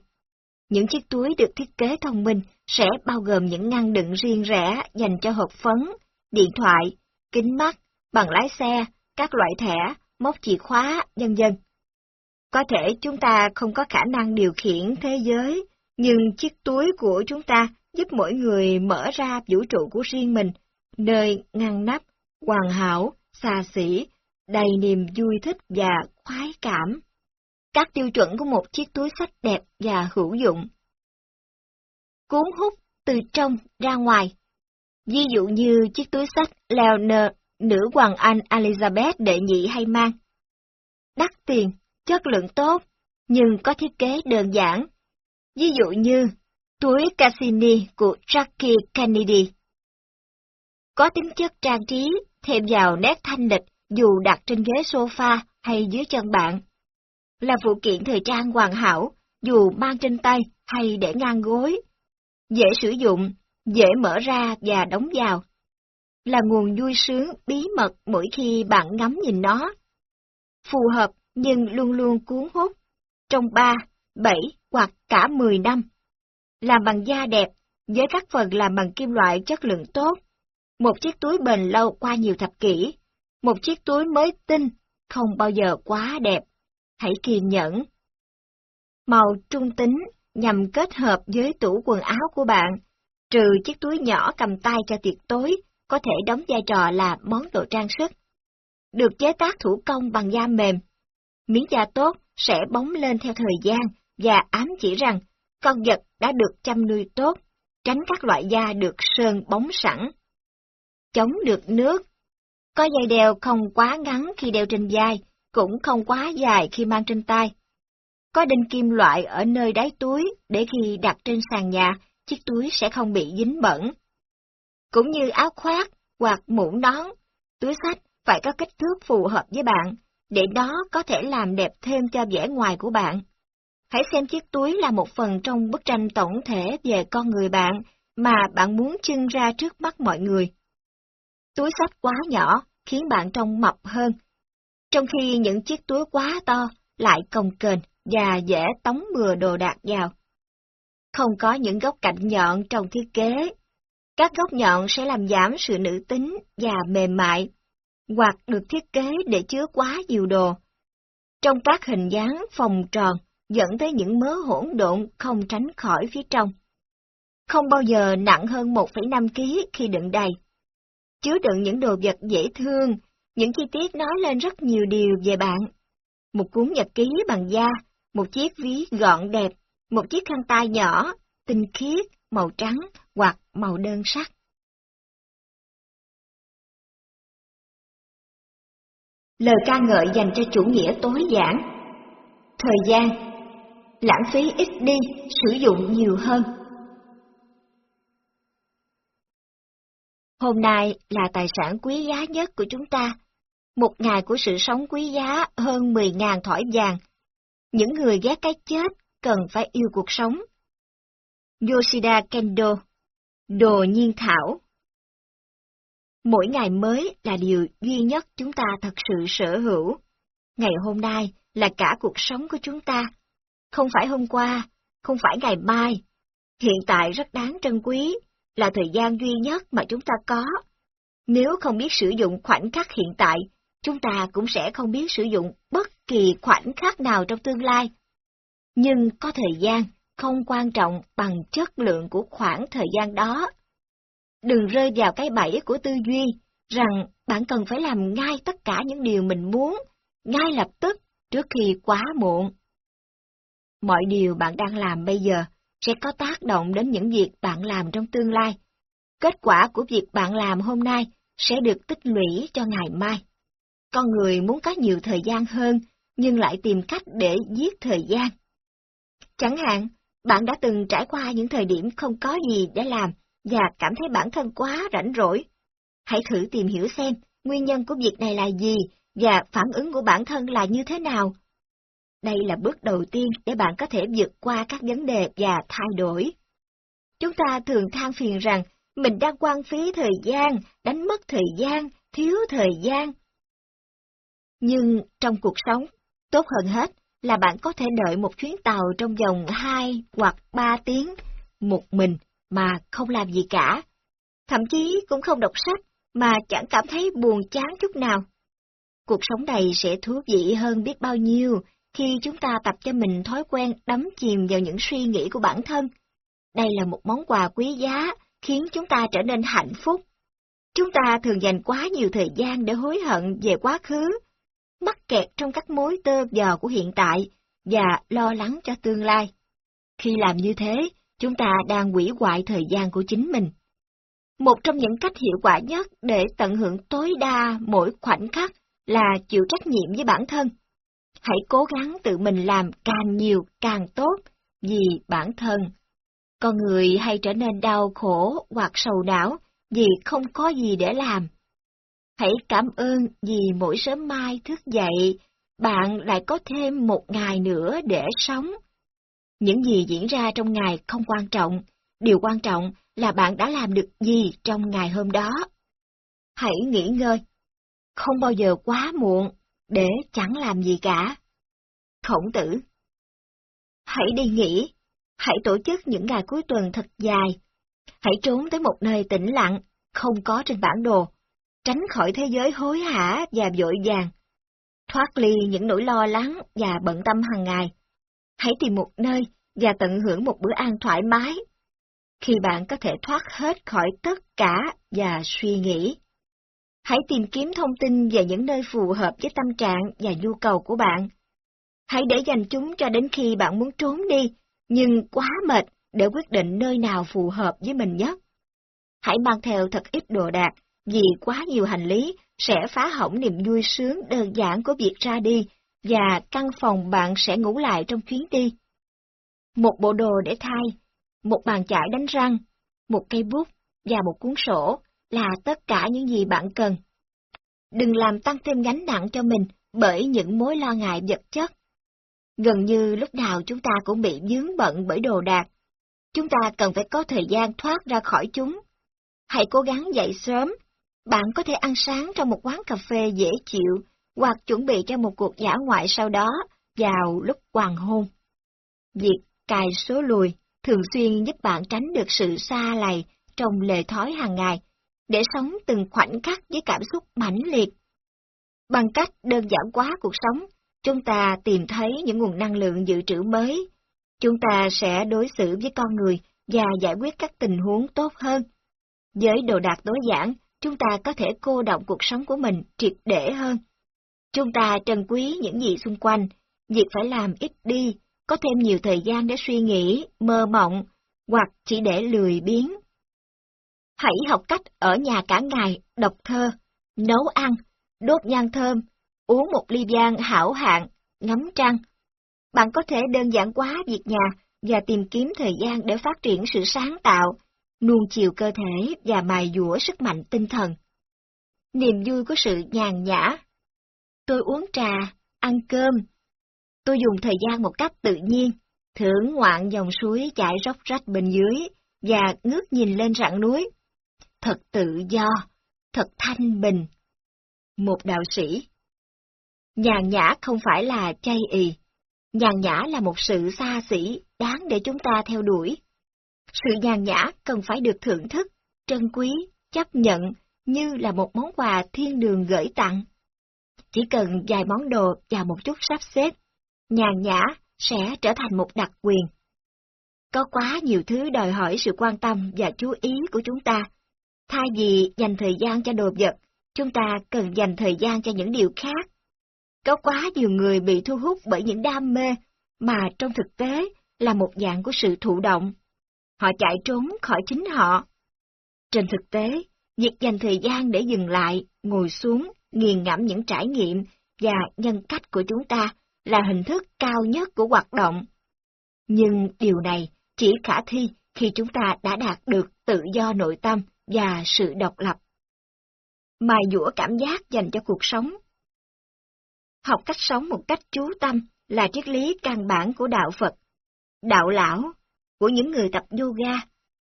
Những chiếc túi được thiết kế thông minh sẽ bao gồm những ngăn đựng riêng rẽ dành cho hộp phấn, điện thoại, kính mắt, bằng lái xe, các loại thẻ, móc chìa khóa, nhân dân. Có thể chúng ta không có khả năng điều khiển thế giới, nhưng chiếc túi của chúng ta giúp mỗi người mở ra vũ trụ của riêng mình, nơi ngăn nắp, hoàn hảo, xa xỉ, đầy niềm vui thích và khoái cảm. Các tiêu chuẩn của một chiếc túi sách đẹp và hữu dụng. Cuốn hút từ trong ra ngoài. Ví dụ như chiếc túi sách Leonard, nữ hoàng Anh Elizabeth đệ nhị hay mang. Đắt tiền, chất lượng tốt, nhưng có thiết kế đơn giản. Ví dụ như túi Cassini của Jackie Kennedy. Có tính chất trang trí, thêm vào nét thanh lịch dù đặt trên ghế sofa hay dưới chân bạn. Là phụ kiện thời trang hoàn hảo, dù mang trên tay hay để ngang gối. Dễ sử dụng, dễ mở ra và đóng vào. Là nguồn vui sướng bí mật mỗi khi bạn ngắm nhìn nó. Phù hợp nhưng luôn luôn cuốn hút. Trong 3, 7 hoặc cả 10 năm. Làm bằng da đẹp, với các phần làm bằng kim loại chất lượng tốt. Một chiếc túi bền lâu qua nhiều thập kỷ. Một chiếc túi mới tinh, không bao giờ quá đẹp. Hãy kiên nhẫn. Màu trung tính nhằm kết hợp với tủ quần áo của bạn, trừ chiếc túi nhỏ cầm tay cho tiệc tối, có thể đóng vai trò là món đồ trang sức. Được chế tác thủ công bằng da mềm. Miếng da tốt sẽ bóng lên theo thời gian và ám chỉ rằng con vật đã được chăm nuôi tốt, tránh các loại da được sơn bóng sẵn. Chống được nước. Có dây đeo không quá ngắn khi đeo trên vai, cũng không quá dài khi mang trên tay. Có đinh kim loại ở nơi đáy túi để khi đặt trên sàn nhà, chiếc túi sẽ không bị dính bẩn. Cũng như áo khoác hoặc mũ nón, túi sách phải có kích thước phù hợp với bạn, để nó có thể làm đẹp thêm cho vẻ ngoài của bạn. Hãy xem chiếc túi là một phần trong bức tranh tổng thể về con người bạn mà bạn muốn trưng ra trước mắt mọi người. Túi sách quá nhỏ khiến bạn trông mập hơn, trong khi những chiếc túi quá to lại cồng kềnh và dễ tống bừa đồ đạc vào. Không có những góc cạnh nhọn trong thiết kế. Các góc nhọn sẽ làm giảm sự nữ tính và mềm mại, hoặc được thiết kế để chứa quá nhiều đồ. Trong các hình dáng phòng tròn, dẫn tới những mớ hỗn độn không tránh khỏi phía trong. Không bao giờ nặng hơn 1,5 kg khi đựng đầy. Chứa đựng những đồ vật dễ thương, những chi tiết nói lên rất nhiều điều về bạn. Một cuốn nhật ký bằng da, một chiếc ví gọn đẹp, một chiếc khăn tay nhỏ, tinh khiết, màu trắng hoặc màu đơn sắc. Lời ca ngợi dành cho chủ nghĩa tối giản. Thời gian lãng phí ít đi, sử dụng nhiều hơn. Hôm nay là tài sản quý giá nhất của chúng ta, một ngày của sự sống quý giá hơn 10.000 thỏi vàng. Những người ghét cái chết cần phải yêu cuộc sống. Yoshida Kendo Đồ nhiên thảo Mỗi ngày mới là điều duy nhất chúng ta thật sự sở hữu. Ngày hôm nay là cả cuộc sống của chúng ta không phải hôm qua, không phải ngày mai. Hiện tại rất đáng trân quý, là thời gian duy nhất mà chúng ta có. Nếu không biết sử dụng khoảnh khắc hiện tại, chúng ta cũng sẽ không biết sử dụng bất kỳ khoảnh khắc nào trong tương lai. Nhưng có thời gian không quan trọng bằng chất lượng của khoảng thời gian đó. Đừng rơi vào cái bẫy của tư duy, rằng bạn cần phải làm ngay tất cả những điều mình muốn, ngay lập tức, trước khi quá muộn mọi điều bạn đang làm bây giờ sẽ có tác động đến những việc bạn làm trong tương lai. Kết quả của việc bạn làm hôm nay sẽ được tích lũy cho ngày mai. Con người muốn có nhiều thời gian hơn, nhưng lại tìm cách để giết thời gian. Chẳng hạn, bạn đã từng trải qua những thời điểm không có gì để làm và cảm thấy bản thân quá rảnh rỗi. Hãy thử tìm hiểu xem nguyên nhân của việc này là gì và phản ứng của bản thân là như thế nào đây là bước đầu tiên để bạn có thể vượt qua các vấn đề và thay đổi. Chúng ta thường than phiền rằng mình đang quan phí thời gian, đánh mất thời gian, thiếu thời gian. Nhưng trong cuộc sống, tốt hơn hết là bạn có thể đợi một chuyến tàu trong vòng 2 hoặc 3 tiếng, một mình mà không làm gì cả. Thậm chí cũng không đọc sách mà chẳng cảm thấy buồn chán chút nào. Cuộc sống này sẽ thú vị hơn biết bao nhiêu khi chúng ta tập cho mình thói quen đắm chìm vào những suy nghĩ của bản thân. Đây là một món quà quý giá khiến chúng ta trở nên hạnh phúc. Chúng ta thường dành quá nhiều thời gian để hối hận về quá khứ, mắc kẹt trong các mối tơ giò của hiện tại và lo lắng cho tương lai. Khi làm như thế, chúng ta đang hủy hoại thời gian của chính mình. Một trong những cách hiệu quả nhất để tận hưởng tối đa mỗi khoảnh khắc là chịu trách nhiệm với bản thân. Hãy cố gắng tự mình làm càng nhiều càng tốt vì bản thân. Con người hay trở nên đau khổ hoặc sầu não vì không có gì để làm. Hãy cảm ơn vì mỗi sớm mai thức dậy, bạn lại có thêm một ngày nữa để sống. Những gì diễn ra trong ngày không quan trọng, điều quan trọng là bạn đã làm được gì trong ngày hôm đó. Hãy nghỉ ngơi. Không bao giờ quá muộn để chẳng làm gì cả. Khổng tử Hãy đi nghỉ, hãy tổ chức những ngày cuối tuần thật dài. Hãy trốn tới một nơi tĩnh lặng, không có trên bản đồ, tránh khỏi thế giới hối hả và vội vàng. Thoát ly những nỗi lo lắng và bận tâm hàng ngày. Hãy tìm một nơi và tận hưởng một bữa ăn thoải mái. Khi bạn có thể thoát hết khỏi tất cả và suy nghĩ. Hãy tìm kiếm thông tin về những nơi phù hợp với tâm trạng và nhu cầu của bạn. Hãy để dành chúng cho đến khi bạn muốn trốn đi, nhưng quá mệt để quyết định nơi nào phù hợp với mình nhất. Hãy mang theo thật ít đồ đạc, vì quá nhiều hành lý sẽ phá hỏng niềm vui sướng đơn giản của việc ra đi, và căn phòng bạn sẽ ngủ lại trong chuyến đi. Một bộ đồ để thay, một bàn chải đánh răng, một cây bút và một cuốn sổ là tất cả những gì bạn cần. Đừng làm tăng thêm gánh nặng cho mình bởi những mối lo ngại vật chất. Gần như lúc nào chúng ta cũng bị dướng bận bởi đồ đạc. Chúng ta cần phải có thời gian thoát ra khỏi chúng. Hãy cố gắng dậy sớm. Bạn có thể ăn sáng trong một quán cà phê dễ chịu, hoặc chuẩn bị cho một cuộc dã ngoại sau đó vào lúc hoàng hôn. Việc cài số lùi thường xuyên giúp bạn tránh được sự xa lầy trong lề thói hàng ngày, để sống từng khoảnh khắc với cảm xúc mãnh liệt. Bằng cách đơn giản hóa cuộc sống, chúng ta tìm thấy những nguồn năng lượng dự trữ mới. Chúng ta sẽ đối xử với con người và giải quyết các tình huống tốt hơn. Với đồ đạc tối giản, chúng ta có thể cô động cuộc sống của mình triệt để hơn. Chúng ta trân quý những gì xung quanh, việc phải làm ít đi, có thêm nhiều thời gian để suy nghĩ, mơ mộng, hoặc chỉ để lười biếng. Hãy học cách ở nhà cả ngày, đọc thơ, nấu ăn, đốt nhang thơm, uống một ly giang hảo hạng, ngắm trăng. Bạn có thể đơn giản quá việc nhà và tìm kiếm thời gian để phát triển sự sáng tạo, nuông chiều cơ thể và mài dũa sức mạnh tinh thần. Niềm vui của sự nhàn nhã. Tôi uống trà, ăn cơm. Tôi dùng thời gian một cách tự nhiên, thưởng ngoạn dòng suối chảy róc rách bên dưới và ngước nhìn lên rặng núi. Thật tự do, thật thanh bình. Một đạo sĩ Nhàn nhã không phải là chay ì. Nhàn nhã là một sự xa xỉ, đáng để chúng ta theo đuổi. Sự nhàn nhã cần phải được thưởng thức, trân quý, chấp nhận như là một món quà thiên đường gửi tặng. Chỉ cần vài món đồ và một chút sắp xếp, nhàn nhã sẽ trở thành một đặc quyền. Có quá nhiều thứ đòi hỏi sự quan tâm và chú ý của chúng ta. Thay vì dành thời gian cho đồ vật, chúng ta cần dành thời gian cho những điều khác. Có quá nhiều người bị thu hút bởi những đam mê, mà trong thực tế là một dạng của sự thụ động. Họ chạy trốn khỏi chính họ. Trên thực tế, việc dành thời gian để dừng lại, ngồi xuống, nghiền ngẫm những trải nghiệm và nhân cách của chúng ta là hình thức cao nhất của hoạt động. Nhưng điều này chỉ khả thi khi chúng ta đã đạt được tự do nội tâm và sự độc lập. Mài dũa cảm giác dành cho cuộc sống Học cách sống một cách chú tâm là triết lý căn bản của đạo Phật. Đạo lão, của những người tập yoga,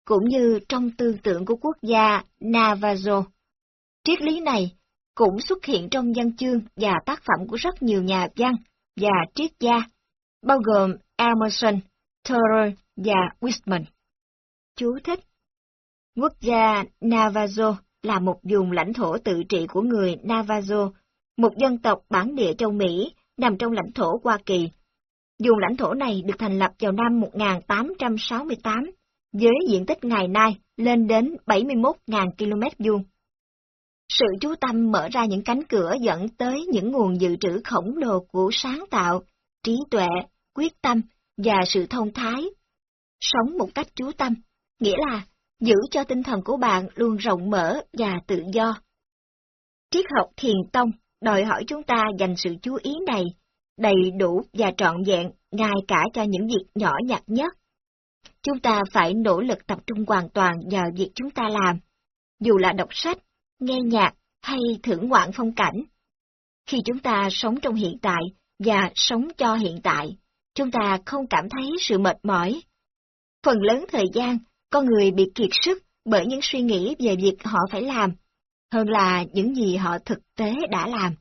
cũng như trong tư tưởng của quốc gia Navajo. Triết lý này cũng xuất hiện trong văn chương và tác phẩm của rất nhiều nhà văn và triết gia, bao gồm Emerson, Thoreau và Whitman. Chú thích Quốc gia Navajo là một vùng lãnh thổ tự trị của người Navajo, một dân tộc bản địa châu Mỹ nằm trong lãnh thổ Hoa Kỳ. Dùng lãnh thổ này được thành lập vào năm 1868, với diện tích ngày nay lên đến 71.000 km vuông. Sự chú tâm mở ra những cánh cửa dẫn tới những nguồn dự trữ khổng lồ của sáng tạo, trí tuệ, quyết tâm và sự thông thái. Sống một cách chú tâm, nghĩa là giữ cho tinh thần của bạn luôn rộng mở và tự do. Triết học thiền tông đòi hỏi chúng ta dành sự chú ý này, đầy đủ và trọn vẹn, ngay cả cho những việc nhỏ nhặt nhất. Chúng ta phải nỗ lực tập trung hoàn toàn vào việc chúng ta làm, dù là đọc sách, nghe nhạc hay thưởng ngoạn phong cảnh. Khi chúng ta sống trong hiện tại và sống cho hiện tại, chúng ta không cảm thấy sự mệt mỏi. Phần lớn thời gian, con người bị kiệt sức bởi những suy nghĩ về việc họ phải làm, hơn là những gì họ thực tế đã làm.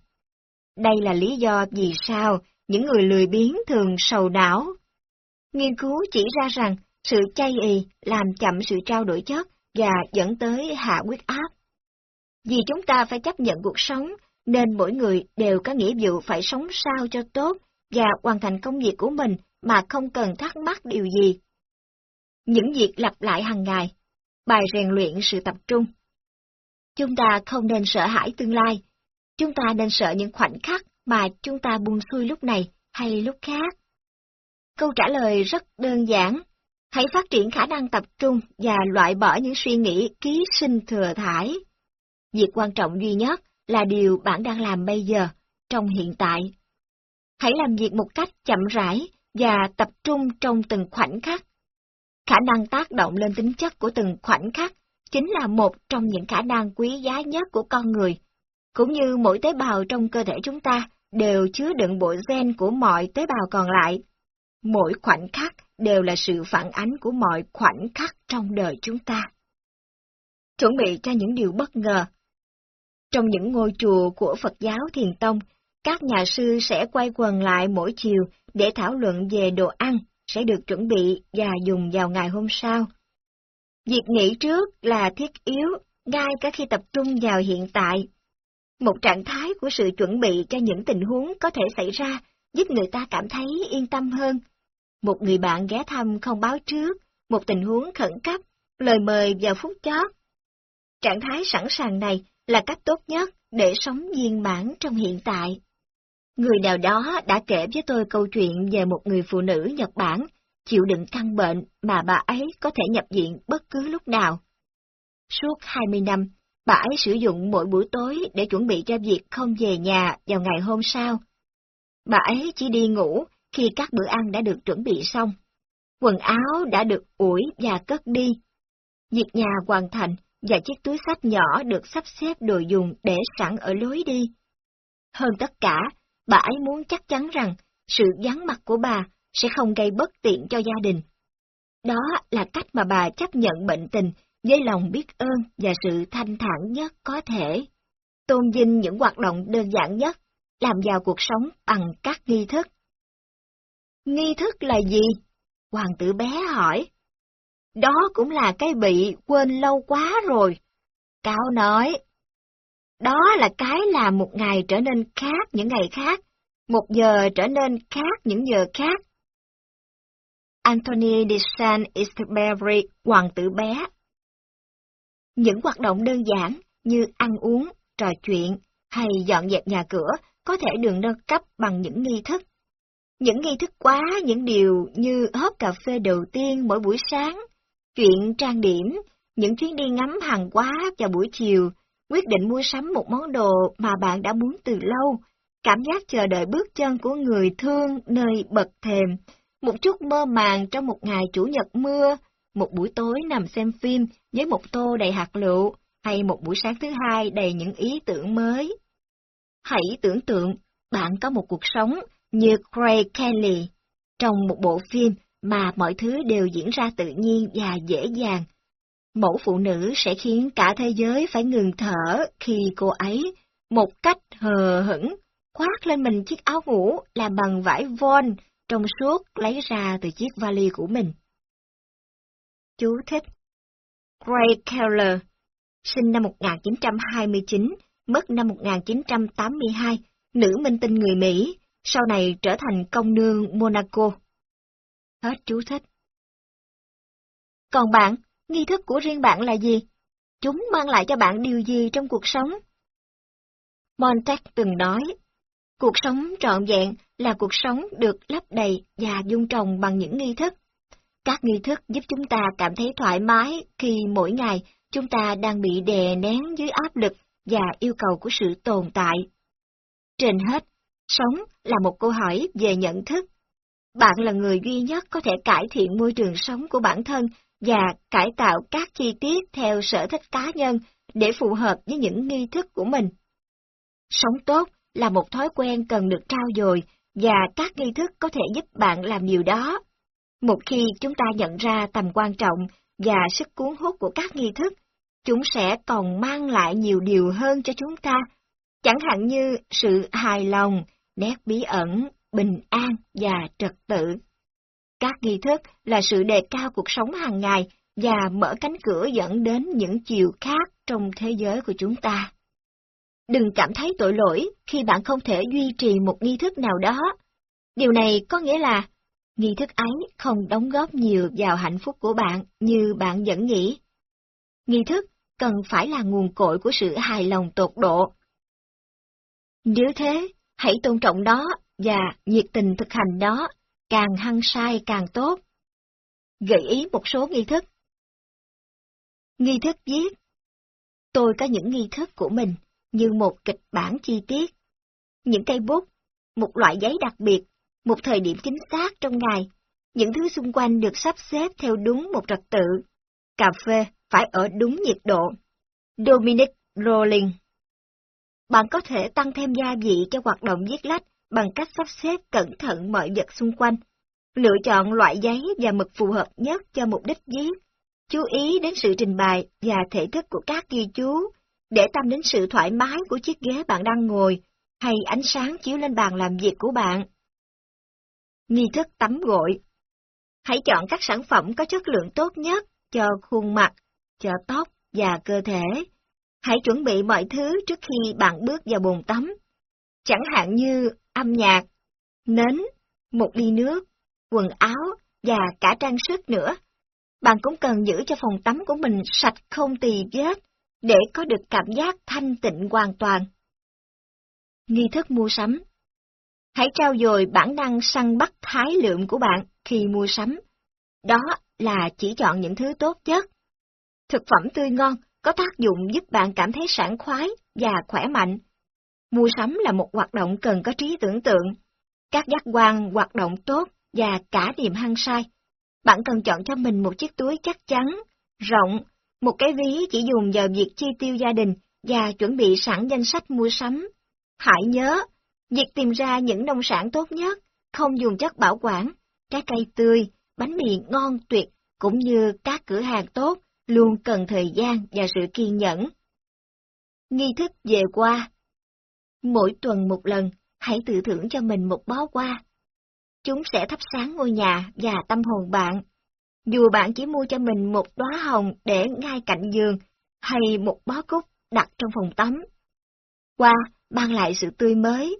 Đây là lý do vì sao những người lười biếng thường sầu não. Nghiên cứu chỉ ra rằng sự chay ì làm chậm sự trao đổi chất và dẫn tới hạ huyết áp. Vì chúng ta phải chấp nhận cuộc sống, nên mỗi người đều có nghĩa vụ phải sống sao cho tốt và hoàn thành công việc của mình mà không cần thắc mắc điều gì. Những việc lặp lại hàng ngày, bài rèn luyện sự tập trung. Chúng ta không nên sợ hãi tương lai, chúng ta nên sợ những khoảnh khắc mà chúng ta buông xuôi lúc này hay lúc khác. Câu trả lời rất đơn giản, hãy phát triển khả năng tập trung và loại bỏ những suy nghĩ ký sinh thừa thải. Việc quan trọng duy nhất là điều bạn đang làm bây giờ, trong hiện tại. Hãy làm việc một cách chậm rãi và tập trung trong từng khoảnh khắc. Khả năng tác động lên tính chất của từng khoảnh khắc chính là một trong những khả năng quý giá nhất của con người, cũng như mỗi tế bào trong cơ thể chúng ta đều chứa đựng bộ gen của mọi tế bào còn lại. Mỗi khoảnh khắc đều là sự phản ánh của mọi khoảnh khắc trong đời chúng ta. Chuẩn bị cho những điều bất ngờ. Trong những ngôi chùa của Phật giáo Thiền Tông, các nhà sư sẽ quay quần lại mỗi chiều để thảo luận về đồ ăn sẽ được chuẩn bị và dùng vào ngày hôm sau. Việc nghỉ trước là thiết yếu, ngay cả khi tập trung vào hiện tại. Một trạng thái của sự chuẩn bị cho những tình huống có thể xảy ra giúp người ta cảm thấy yên tâm hơn. Một người bạn ghé thăm không báo trước, một tình huống khẩn cấp, lời mời vào phút chót. Trạng thái sẵn sàng này là cách tốt nhất để sống viên mãn trong hiện tại. Người nào đó đã kể với tôi câu chuyện về một người phụ nữ Nhật Bản chịu đựng căn bệnh mà bà ấy có thể nhập viện bất cứ lúc nào. Suốt 20 năm, bà ấy sử dụng mỗi buổi tối để chuẩn bị cho việc không về nhà vào ngày hôm sau. Bà ấy chỉ đi ngủ khi các bữa ăn đã được chuẩn bị xong. Quần áo đã được ủi và cất đi. Việc nhà hoàn thành và chiếc túi sách nhỏ được sắp xếp đồ dùng để sẵn ở lối đi. Hơn tất cả, bà ấy muốn chắc chắn rằng sự vắng mặt của bà sẽ không gây bất tiện cho gia đình. Đó là cách mà bà chấp nhận bệnh tình với lòng biết ơn và sự thanh thản nhất có thể. Tôn vinh những hoạt động đơn giản nhất, làm vào cuộc sống bằng các nghi thức. Nghi thức là gì? Hoàng tử bé hỏi. Đó cũng là cái bị quên lâu quá rồi. Cáo nói. Đó là cái làm một ngày trở nên khác những ngày khác, một giờ trở nên khác những giờ khác. Anthony de Saint-Exupéry, hoàng tử bé. Những hoạt động đơn giản như ăn uống, trò chuyện hay dọn dẹp nhà cửa có thể được nâng cấp bằng những nghi thức. Những nghi thức quá những điều như hớp cà phê đầu tiên mỗi buổi sáng, chuyện trang điểm, những chuyến đi ngắm hàng quá vào buổi chiều, quyết định mua sắm một món đồ mà bạn đã muốn từ lâu, cảm giác chờ đợi bước chân của người thương nơi bậc thềm, một chút mơ màng trong một ngày chủ nhật mưa, một buổi tối nằm xem phim với một tô đầy hạt lựu, hay một buổi sáng thứ hai đầy những ý tưởng mới. Hãy tưởng tượng bạn có một cuộc sống như Craig Kelly, trong một bộ phim mà mọi thứ đều diễn ra tự nhiên và dễ dàng, mẫu phụ nữ sẽ khiến cả thế giới phải ngừng thở khi cô ấy, một cách hờ hững, khoác lên mình chiếc áo ngủ làm bằng vải von trong suốt lấy ra từ chiếc vali của mình. Chú thích Ray Keller, sinh năm 1929, mất năm 1982, nữ minh tinh người Mỹ, sau này trở thành công nương Monaco. Hết chú thích. Còn bạn, nghi thức của riêng bạn là gì? Chúng mang lại cho bạn điều gì trong cuộc sống? Montag từng nói, cuộc sống trọn vẹn là cuộc sống được lấp đầy và dung trồng bằng những nghi thức. Các nghi thức giúp chúng ta cảm thấy thoải mái khi mỗi ngày chúng ta đang bị đè nén dưới áp lực và yêu cầu của sự tồn tại. Trên hết, sống là một câu hỏi về nhận thức. Bạn là người duy nhất có thể cải thiện môi trường sống của bản thân và cải tạo các chi tiết theo sở thích cá nhân để phù hợp với những nghi thức của mình. Sống tốt là một thói quen cần được trao dồi và các nghi thức có thể giúp bạn làm điều đó. Một khi chúng ta nhận ra tầm quan trọng và sức cuốn hút của các nghi thức, chúng sẽ còn mang lại nhiều điều hơn cho chúng ta, chẳng hạn như sự hài lòng, nét bí ẩn, bình an và trật tự. Các nghi thức là sự đề cao cuộc sống hàng ngày và mở cánh cửa dẫn đến những chiều khác trong thế giới của chúng ta. Đừng cảm thấy tội lỗi khi bạn không thể duy trì một nghi thức nào đó. Điều này có nghĩa là nghi thức ấy không đóng góp nhiều vào hạnh phúc của bạn như bạn vẫn nghĩ. Nghi thức cần phải là nguồn cội của sự hài lòng tột độ. Nếu thế, hãy tôn trọng đó và nhiệt tình thực hành đó, càng hăng sai càng tốt. Gợi ý một số nghi thức. Nghi thức viết Tôi có những nghi thức của mình, như một kịch bản chi tiết. Những cây bút, một loại giấy đặc biệt, một thời điểm chính xác trong ngày, những thứ xung quanh được sắp xếp theo đúng một trật tự. Cà phê phải ở đúng nhiệt độ. Dominic Rowling. Bạn có thể tăng thêm gia vị cho hoạt động viết lách bằng cách sắp xếp cẩn thận mọi vật xung quanh. Lựa chọn loại giấy và mực phù hợp nhất cho mục đích viết. Chú ý đến sự trình bày và thể thức của các ghi chú, để tâm đến sự thoải mái của chiếc ghế bạn đang ngồi, hay ánh sáng chiếu lên bàn làm việc của bạn. Nghi thức tắm gội Hãy chọn các sản phẩm có chất lượng tốt nhất cho khuôn mặt, cho tóc và cơ thể. Hãy chuẩn bị mọi thứ trước khi bạn bước vào bồn tắm. Chẳng hạn như âm nhạc, nến, một ly nước, quần áo và cả trang sức nữa. Bạn cũng cần giữ cho phòng tắm của mình sạch không tì vết để có được cảm giác thanh tịnh hoàn toàn. Nghi thức mua sắm Hãy trao dồi bản năng săn bắt thái lượng của bạn khi mua sắm. Đó là chỉ chọn những thứ tốt nhất. Thực phẩm tươi ngon có tác dụng giúp bạn cảm thấy sảng khoái và khỏe mạnh. Mua sắm là một hoạt động cần có trí tưởng tượng. Các giác quan hoạt động tốt và cả niềm hăng say. Bạn cần chọn cho mình một chiếc túi chắc chắn, rộng, một cái ví chỉ dùng vào việc chi tiêu gia đình và chuẩn bị sẵn danh sách mua sắm. Hãy nhớ, việc tìm ra những nông sản tốt nhất, không dùng chất bảo quản, trái cây tươi, bánh mì ngon tuyệt, cũng như các cửa hàng tốt, luôn cần thời gian và sự kiên nhẫn. Nghi thức về qua Mỗi tuần một lần, hãy tự thưởng cho mình một bó hoa. Chúng sẽ thắp sáng ngôi nhà và tâm hồn bạn. Dù bạn chỉ mua cho mình một đóa hồng để ngay cạnh giường, hay một bó cúc đặt trong phòng tắm. Hoa mang lại sự tươi mới.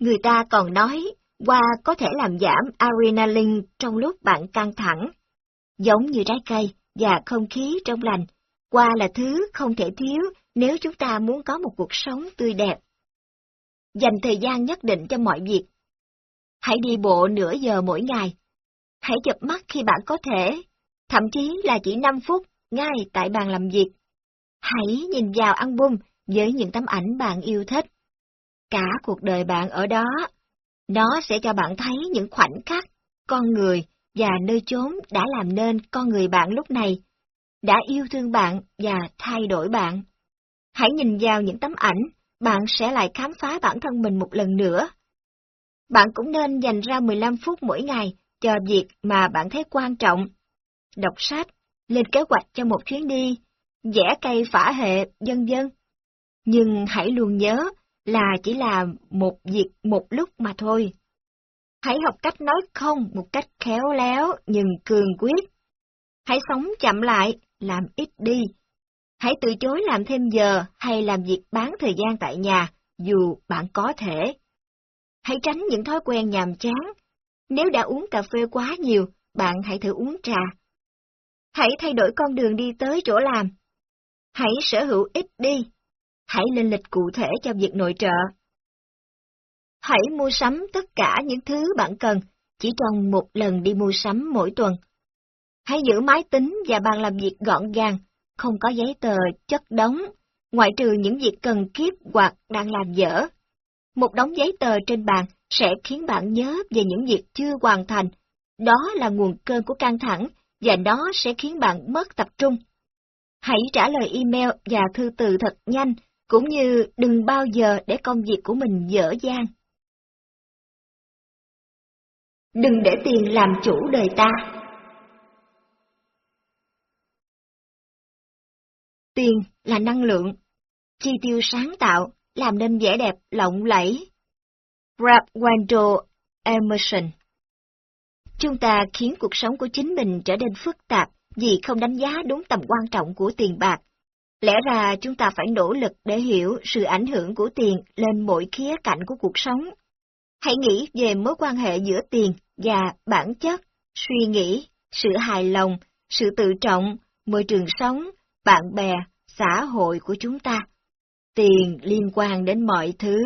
Người ta còn nói hoa có thể làm giảm adrenaline trong lúc bạn căng thẳng. Giống như trái cây và không khí trong lành, hoa là thứ không thể thiếu nếu chúng ta muốn có một cuộc sống tươi đẹp. Dành thời gian nhất định cho mọi việc. Hãy đi bộ nửa giờ mỗi ngày. Hãy chập mắt khi bạn có thể, thậm chí là chỉ 5 phút ngay tại bàn làm việc. Hãy nhìn vào album với những tấm ảnh bạn yêu thích. Cả cuộc đời bạn ở đó, nó sẽ cho bạn thấy những khoảnh khắc, con người và nơi chốn đã làm nên con người bạn lúc này, đã yêu thương bạn và thay đổi bạn. Hãy nhìn vào những tấm ảnh, bạn sẽ lại khám phá bản thân mình một lần nữa. Bạn cũng nên dành ra 15 phút mỗi ngày cho việc mà bạn thấy quan trọng. Đọc sách, lên kế hoạch cho một chuyến đi, vẽ cây phả hệ, vân dân. Nhưng hãy luôn nhớ là chỉ là một việc một lúc mà thôi. Hãy học cách nói không một cách khéo léo nhưng cường quyết. Hãy sống chậm lại, làm ít đi. Hãy từ chối làm thêm giờ hay làm việc bán thời gian tại nhà, dù bạn có thể. Hãy tránh những thói quen nhàm chán. Nếu đã uống cà phê quá nhiều, bạn hãy thử uống trà. Hãy thay đổi con đường đi tới chỗ làm. Hãy sở hữu ít đi. Hãy lên lịch cụ thể cho việc nội trợ. Hãy mua sắm tất cả những thứ bạn cần, chỉ trong một lần đi mua sắm mỗi tuần. Hãy giữ máy tính và bàn làm việc gọn gàng, không có giấy tờ chất đống, ngoại trừ những việc cần kiếp hoặc đang làm dở. Một đống giấy tờ trên bàn sẽ khiến bạn nhớ về những việc chưa hoàn thành. Đó là nguồn cơn của căng thẳng và nó sẽ khiến bạn mất tập trung. Hãy trả lời email và thư từ thật nhanh, cũng như đừng bao giờ để công việc của mình dở dang. Đừng để tiền làm chủ đời ta. Tiền là năng lượng, chi tiêu sáng tạo, làm nên vẻ đẹp lộng lẫy. Ralph Waldo Emerson Chúng ta khiến cuộc sống của chính mình trở nên phức tạp vì không đánh giá đúng tầm quan trọng của tiền bạc. Lẽ ra chúng ta phải nỗ lực để hiểu sự ảnh hưởng của tiền lên mỗi khía cạnh của cuộc sống. Hãy nghĩ về mối quan hệ giữa tiền và bản chất, suy nghĩ, sự hài lòng, sự tự trọng, môi trường sống, bạn bè, xã hội của chúng ta. Tiền liên quan đến mọi thứ.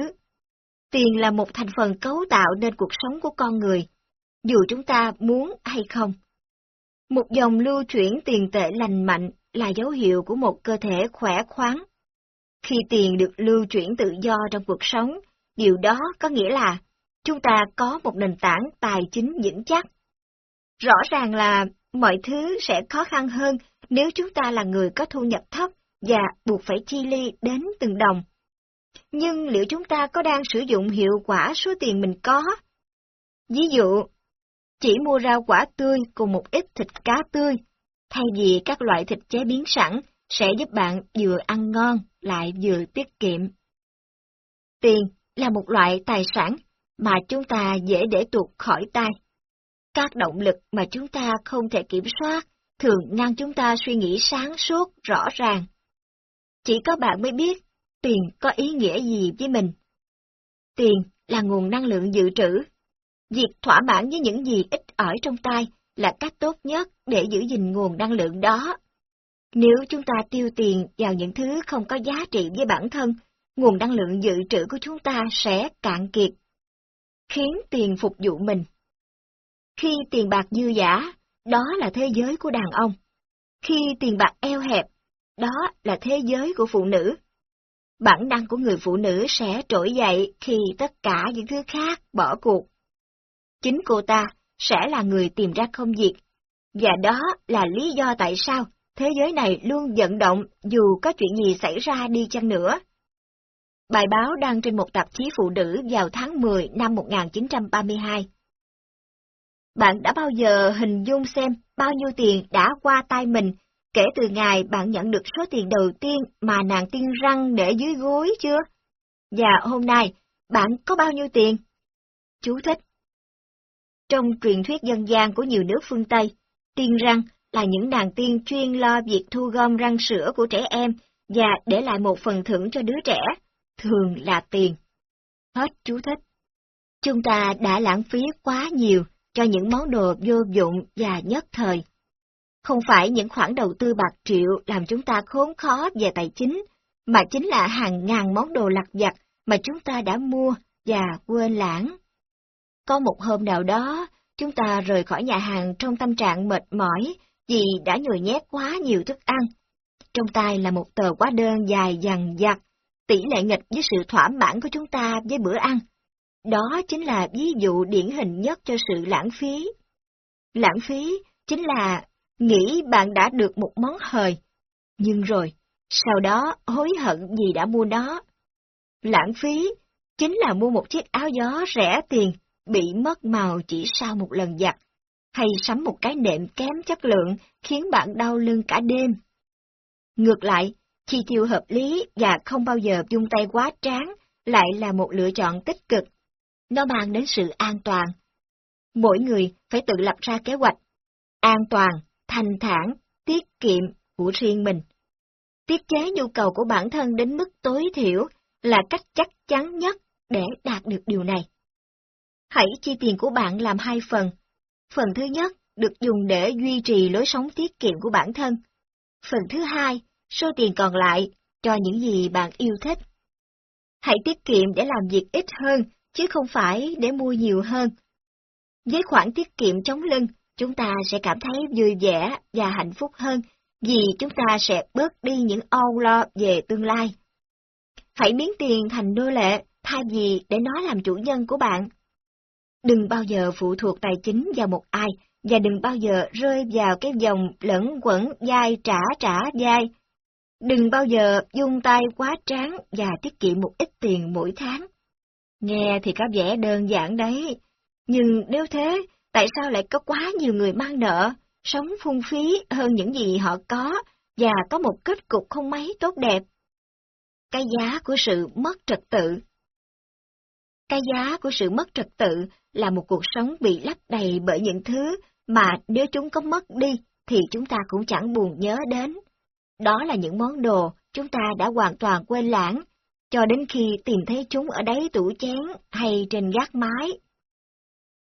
Tiền là một thành phần cấu tạo nên cuộc sống của con người, dù chúng ta muốn hay không. Một dòng lưu chuyển tiền tệ lành mạnh là dấu hiệu của một cơ thể khỏe khoắn. Khi tiền được lưu chuyển tự do trong cuộc sống, điều đó có nghĩa là chúng ta có một nền tảng tài chính vững chắc. Rõ ràng là mọi thứ sẽ khó khăn hơn nếu chúng ta là người có thu nhập thấp và buộc phải chi ly đến từng đồng. Nhưng liệu chúng ta có đang sử dụng hiệu quả số tiền mình có? Ví dụ, chỉ mua rau quả tươi cùng một ít thịt cá tươi, thay vì các loại thịt chế biến sẵn, sẽ giúp bạn vừa ăn ngon, lại vừa tiết kiệm. Tiền là một loại tài sản mà chúng ta dễ để tuột khỏi tay. Các động lực mà chúng ta không thể kiểm soát thường ngăn chúng ta suy nghĩ sáng suốt, rõ ràng. Chỉ có bạn mới biết tiền có ý nghĩa gì với mình. Tiền là nguồn năng lượng dự trữ. Việc thỏa mãn với những gì ít ở trong tay là cách tốt nhất để giữ gìn nguồn năng lượng đó. Nếu chúng ta tiêu tiền vào những thứ không có giá trị với bản thân, nguồn năng lượng dự trữ của chúng ta sẽ cạn kiệt khiến tiền phục vụ mình. Khi tiền bạc dư giả, đó là thế giới của đàn ông. Khi tiền bạc eo hẹp, đó là thế giới của phụ nữ. Bản năng của người phụ nữ sẽ trỗi dậy khi tất cả những thứ khác bỏ cuộc. Chính cô ta sẽ là người tìm ra công việc, và đó là lý do tại sao thế giới này luôn vận động dù có chuyện gì xảy ra đi chăng nữa. Bài báo đăng trên một tạp chí phụ nữ vào tháng 10 năm 1932. Bạn đã bao giờ hình dung xem bao nhiêu tiền đã qua tay mình kể từ ngày bạn nhận được số tiền đầu tiên mà nàng tiên răng để dưới gối chưa? Và hôm nay, bạn có bao nhiêu tiền? Chú thích. Trong truyền thuyết dân gian của nhiều nước phương Tây, tiên răng là những nàng tiên chuyên lo việc thu gom răng sữa của trẻ em và để lại một phần thưởng cho đứa trẻ thường là tiền. Hết chú thích. Chúng ta đã lãng phí quá nhiều cho những món đồ vô dụng và nhất thời. Không phải những khoản đầu tư bạc triệu làm chúng ta khốn khó về tài chính, mà chính là hàng ngàn món đồ lặt vặt mà chúng ta đã mua và quên lãng. Có một hôm nào đó, chúng ta rời khỏi nhà hàng trong tâm trạng mệt mỏi vì đã nhồi nhét quá nhiều thức ăn. Trong tay là một tờ hóa đơn dài dằng dặc tỷ lệ nghịch với sự thỏa mãn của chúng ta với bữa ăn. Đó chính là ví dụ điển hình nhất cho sự lãng phí. Lãng phí chính là nghĩ bạn đã được một món hời, nhưng rồi, sau đó hối hận vì đã mua nó. Lãng phí chính là mua một chiếc áo gió rẻ tiền, bị mất màu chỉ sau một lần giặt, hay sắm một cái nệm kém chất lượng khiến bạn đau lưng cả đêm. Ngược lại, chi tiêu hợp lý và không bao giờ dung tay quá tráng lại là một lựa chọn tích cực. Nó mang đến sự an toàn. Mỗi người phải tự lập ra kế hoạch an toàn, thanh thản, tiết kiệm của riêng mình. Tiết chế nhu cầu của bản thân đến mức tối thiểu là cách chắc chắn nhất để đạt được điều này. Hãy chi tiền của bạn làm hai phần. Phần thứ nhất được dùng để duy trì lối sống tiết kiệm của bản thân. Phần thứ hai, số tiền còn lại cho những gì bạn yêu thích. Hãy tiết kiệm để làm việc ít hơn, chứ không phải để mua nhiều hơn. Với khoản tiết kiệm chống lưng, chúng ta sẽ cảm thấy vui vẻ và hạnh phúc hơn, vì chúng ta sẽ bớt đi những âu lo về tương lai. Hãy biến tiền thành nô lệ, thay vì để nó làm chủ nhân của bạn. Đừng bao giờ phụ thuộc tài chính vào một ai, và đừng bao giờ rơi vào cái dòng lẫn quẩn dai trả trả dai. Đừng bao giờ dung tay quá tráng và tiết kiệm một ít tiền mỗi tháng. Nghe thì có vẻ đơn giản đấy, nhưng nếu thế, tại sao lại có quá nhiều người mang nợ, sống phung phí hơn những gì họ có và có một kết cục không mấy tốt đẹp? Cái giá của sự mất trật tự Cái giá của sự mất trật tự là một cuộc sống bị lấp đầy bởi những thứ mà nếu chúng có mất đi thì chúng ta cũng chẳng buồn nhớ đến. Đó là những món đồ chúng ta đã hoàn toàn quên lãng, cho đến khi tìm thấy chúng ở đáy tủ chén hay trên gác mái.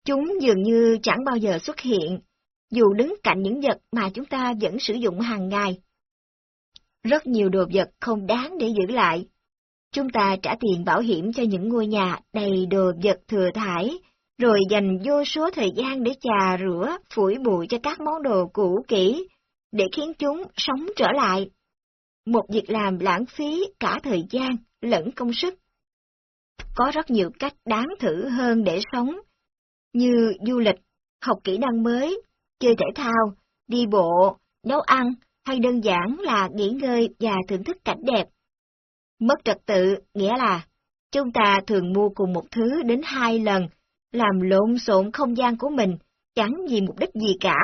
Chúng dường như chẳng bao giờ xuất hiện, dù đứng cạnh những vật mà chúng ta vẫn sử dụng hàng ngày. Rất nhiều đồ vật không đáng để giữ lại. Chúng ta trả tiền bảo hiểm cho những ngôi nhà đầy đồ vật thừa thải, rồi dành vô số thời gian để chà rửa, phủi bụi cho các món đồ cũ kỹ, để khiến chúng sống trở lại. Một việc làm lãng phí cả thời gian lẫn công sức. Có rất nhiều cách đáng thử hơn để sống, như du lịch, học kỹ năng mới, chơi thể thao, đi bộ, nấu ăn, hay đơn giản là nghỉ ngơi và thưởng thức cảnh đẹp. Mất trật tự nghĩa là chúng ta thường mua cùng một thứ đến hai lần, làm lộn xộn không gian của mình, chẳng vì mục đích gì cả.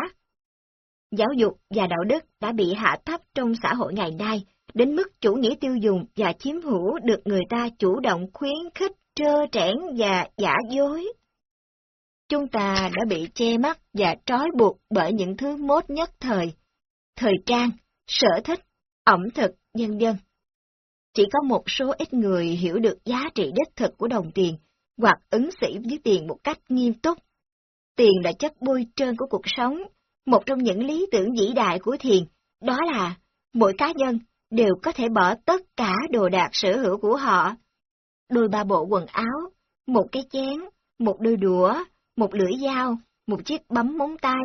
Giáo dục và đạo đức đã bị hạ thấp trong xã hội ngày nay, đến mức chủ nghĩa tiêu dùng và chiếm hữu được người ta chủ động khuyến khích, trơ trẽn và giả dối. Chúng ta đã bị che mắt và trói buộc bởi những thứ mốt nhất thời, thời trang, sở thích, ẩm thực, nhân dân. Chỉ có một số ít người hiểu được giá trị đích thực của đồng tiền, hoặc ứng xử với tiền một cách nghiêm túc. Tiền là chất bôi trơn của cuộc sống, một trong những lý tưởng vĩ đại của thiền, đó là mỗi cá nhân đều có thể bỏ tất cả đồ đạc sở hữu của họ. Đôi ba bộ quần áo, một cái chén, một đôi đũa, một lưỡi dao, một chiếc bấm móng tay,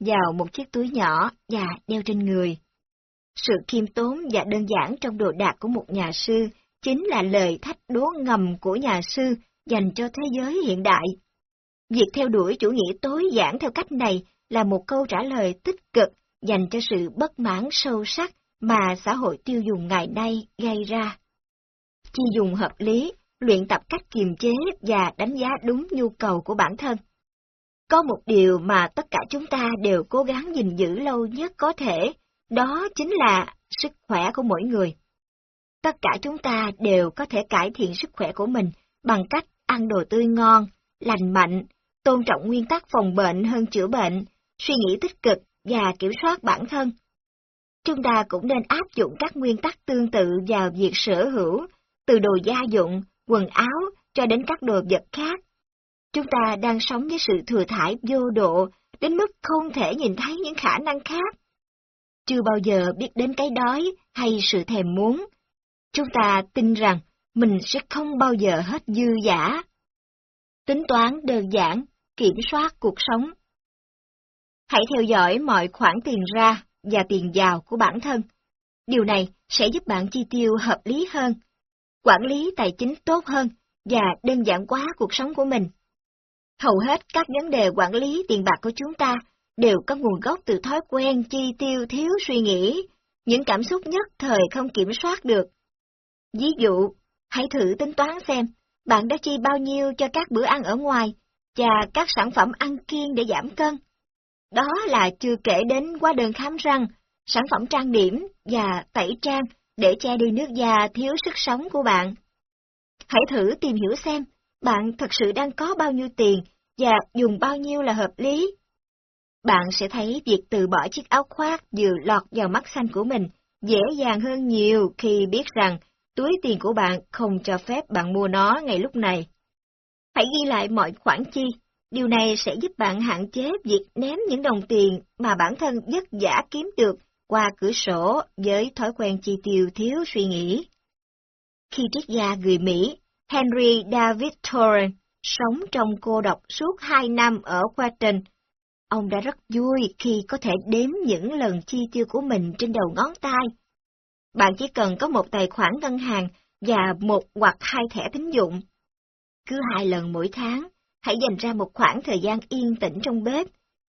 vào một chiếc túi nhỏ và đeo trên người. Sự khiêm tốn và đơn giản trong đồ đạc của một nhà sư chính là lời thách đố ngầm của nhà sư dành cho thế giới hiện đại. Việc theo đuổi chủ nghĩa tối giản theo cách này là một câu trả lời tích cực dành cho sự bất mãn sâu sắc mà xã hội tiêu dùng ngày nay gây ra. Chi dùng hợp lý, luyện tập cách kiềm chế và đánh giá đúng nhu cầu của bản thân. Có một điều mà tất cả chúng ta đều cố gắng gìn giữ lâu nhất có thể, đó chính là sức khỏe của mỗi người. Tất cả chúng ta đều có thể cải thiện sức khỏe của mình bằng cách ăn đồ tươi ngon, lành mạnh, tôn trọng nguyên tắc phòng bệnh hơn chữa bệnh, suy nghĩ tích cực và kiểm soát bản thân. Chúng ta cũng nên áp dụng các nguyên tắc tương tự vào việc sở hữu, từ đồ gia dụng, quần áo cho đến các đồ vật khác. Chúng ta đang sống với sự thừa thải vô độ, đến mức không thể nhìn thấy những khả năng khác. Chưa bao giờ biết đến cái đói hay sự thèm muốn. Chúng ta tin rằng mình sẽ không bao giờ hết dư giả. Tính toán đơn giản, kiểm soát cuộc sống. Hãy theo dõi mọi khoản tiền ra và tiền vào của bản thân. Điều này sẽ giúp bạn chi tiêu hợp lý hơn, quản lý tài chính tốt hơn và đơn giản hóa cuộc sống của mình. Hầu hết các vấn đề quản lý tiền bạc của chúng ta đều có nguồn gốc từ thói quen chi tiêu thiếu suy nghĩ, những cảm xúc nhất thời không kiểm soát được. Ví dụ, hãy thử tính toán xem, bạn đã chi bao nhiêu cho các bữa ăn ở ngoài và các sản phẩm ăn kiêng để giảm cân. Đó là chưa kể đến qua đơn khám răng, sản phẩm trang điểm và tẩy trang để che đi nước da thiếu sức sống của bạn. Hãy thử tìm hiểu xem bạn thật sự đang có bao nhiêu tiền và dùng bao nhiêu là hợp lý. Bạn sẽ thấy việc từ bỏ chiếc áo khoác vừa lọt vào mắt xanh của mình dễ dàng hơn nhiều khi biết rằng túi tiền của bạn không cho phép bạn mua nó ngay lúc này. Hãy ghi lại mọi khoản chi, điều này sẽ giúp bạn hạn chế việc ném những đồng tiền mà bản thân vất giả kiếm được qua cửa sổ với thói quen chi tiêu thiếu suy nghĩ. Khi triết gia người Mỹ Henry David Thoreau sống trong cô độc suốt hai năm ở Wharton, ông đã rất vui khi có thể đếm những lần chi tiêu của mình trên đầu ngón tay. Bạn chỉ cần có một tài khoản ngân hàng và một hoặc hai thẻ tín dụng. Cứ hai lần mỗi tháng, hãy dành ra một khoảng thời gian yên tĩnh trong bếp,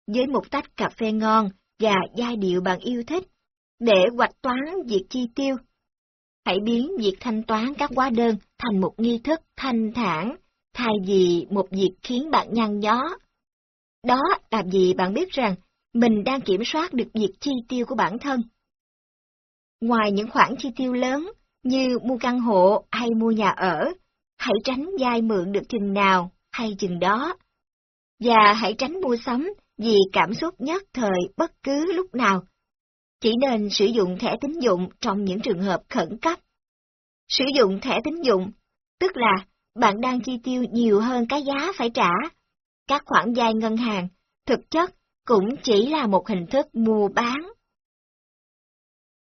với một tách cà phê ngon và giai điệu bạn yêu thích, để hoạch toán việc chi tiêu. Hãy biến việc thanh toán các hóa đơn thành một nghi thức thanh thản, thay vì một việc khiến bạn nhăn nhó. Đó làm gì bạn biết rằng mình đang kiểm soát được việc chi tiêu của bản thân. Ngoài những khoản chi tiêu lớn như mua căn hộ hay mua nhà ở, hãy tránh vay mượn được chừng nào hay chừng đó. Và hãy tránh mua sắm vì cảm xúc nhất thời bất cứ lúc nào. Chỉ nên sử dụng thẻ tín dụng trong những trường hợp khẩn cấp. Sử dụng thẻ tín dụng, tức là bạn đang chi tiêu nhiều hơn cái giá phải trả. Các khoản vay ngân hàng, thực chất cũng chỉ là một hình thức mua bán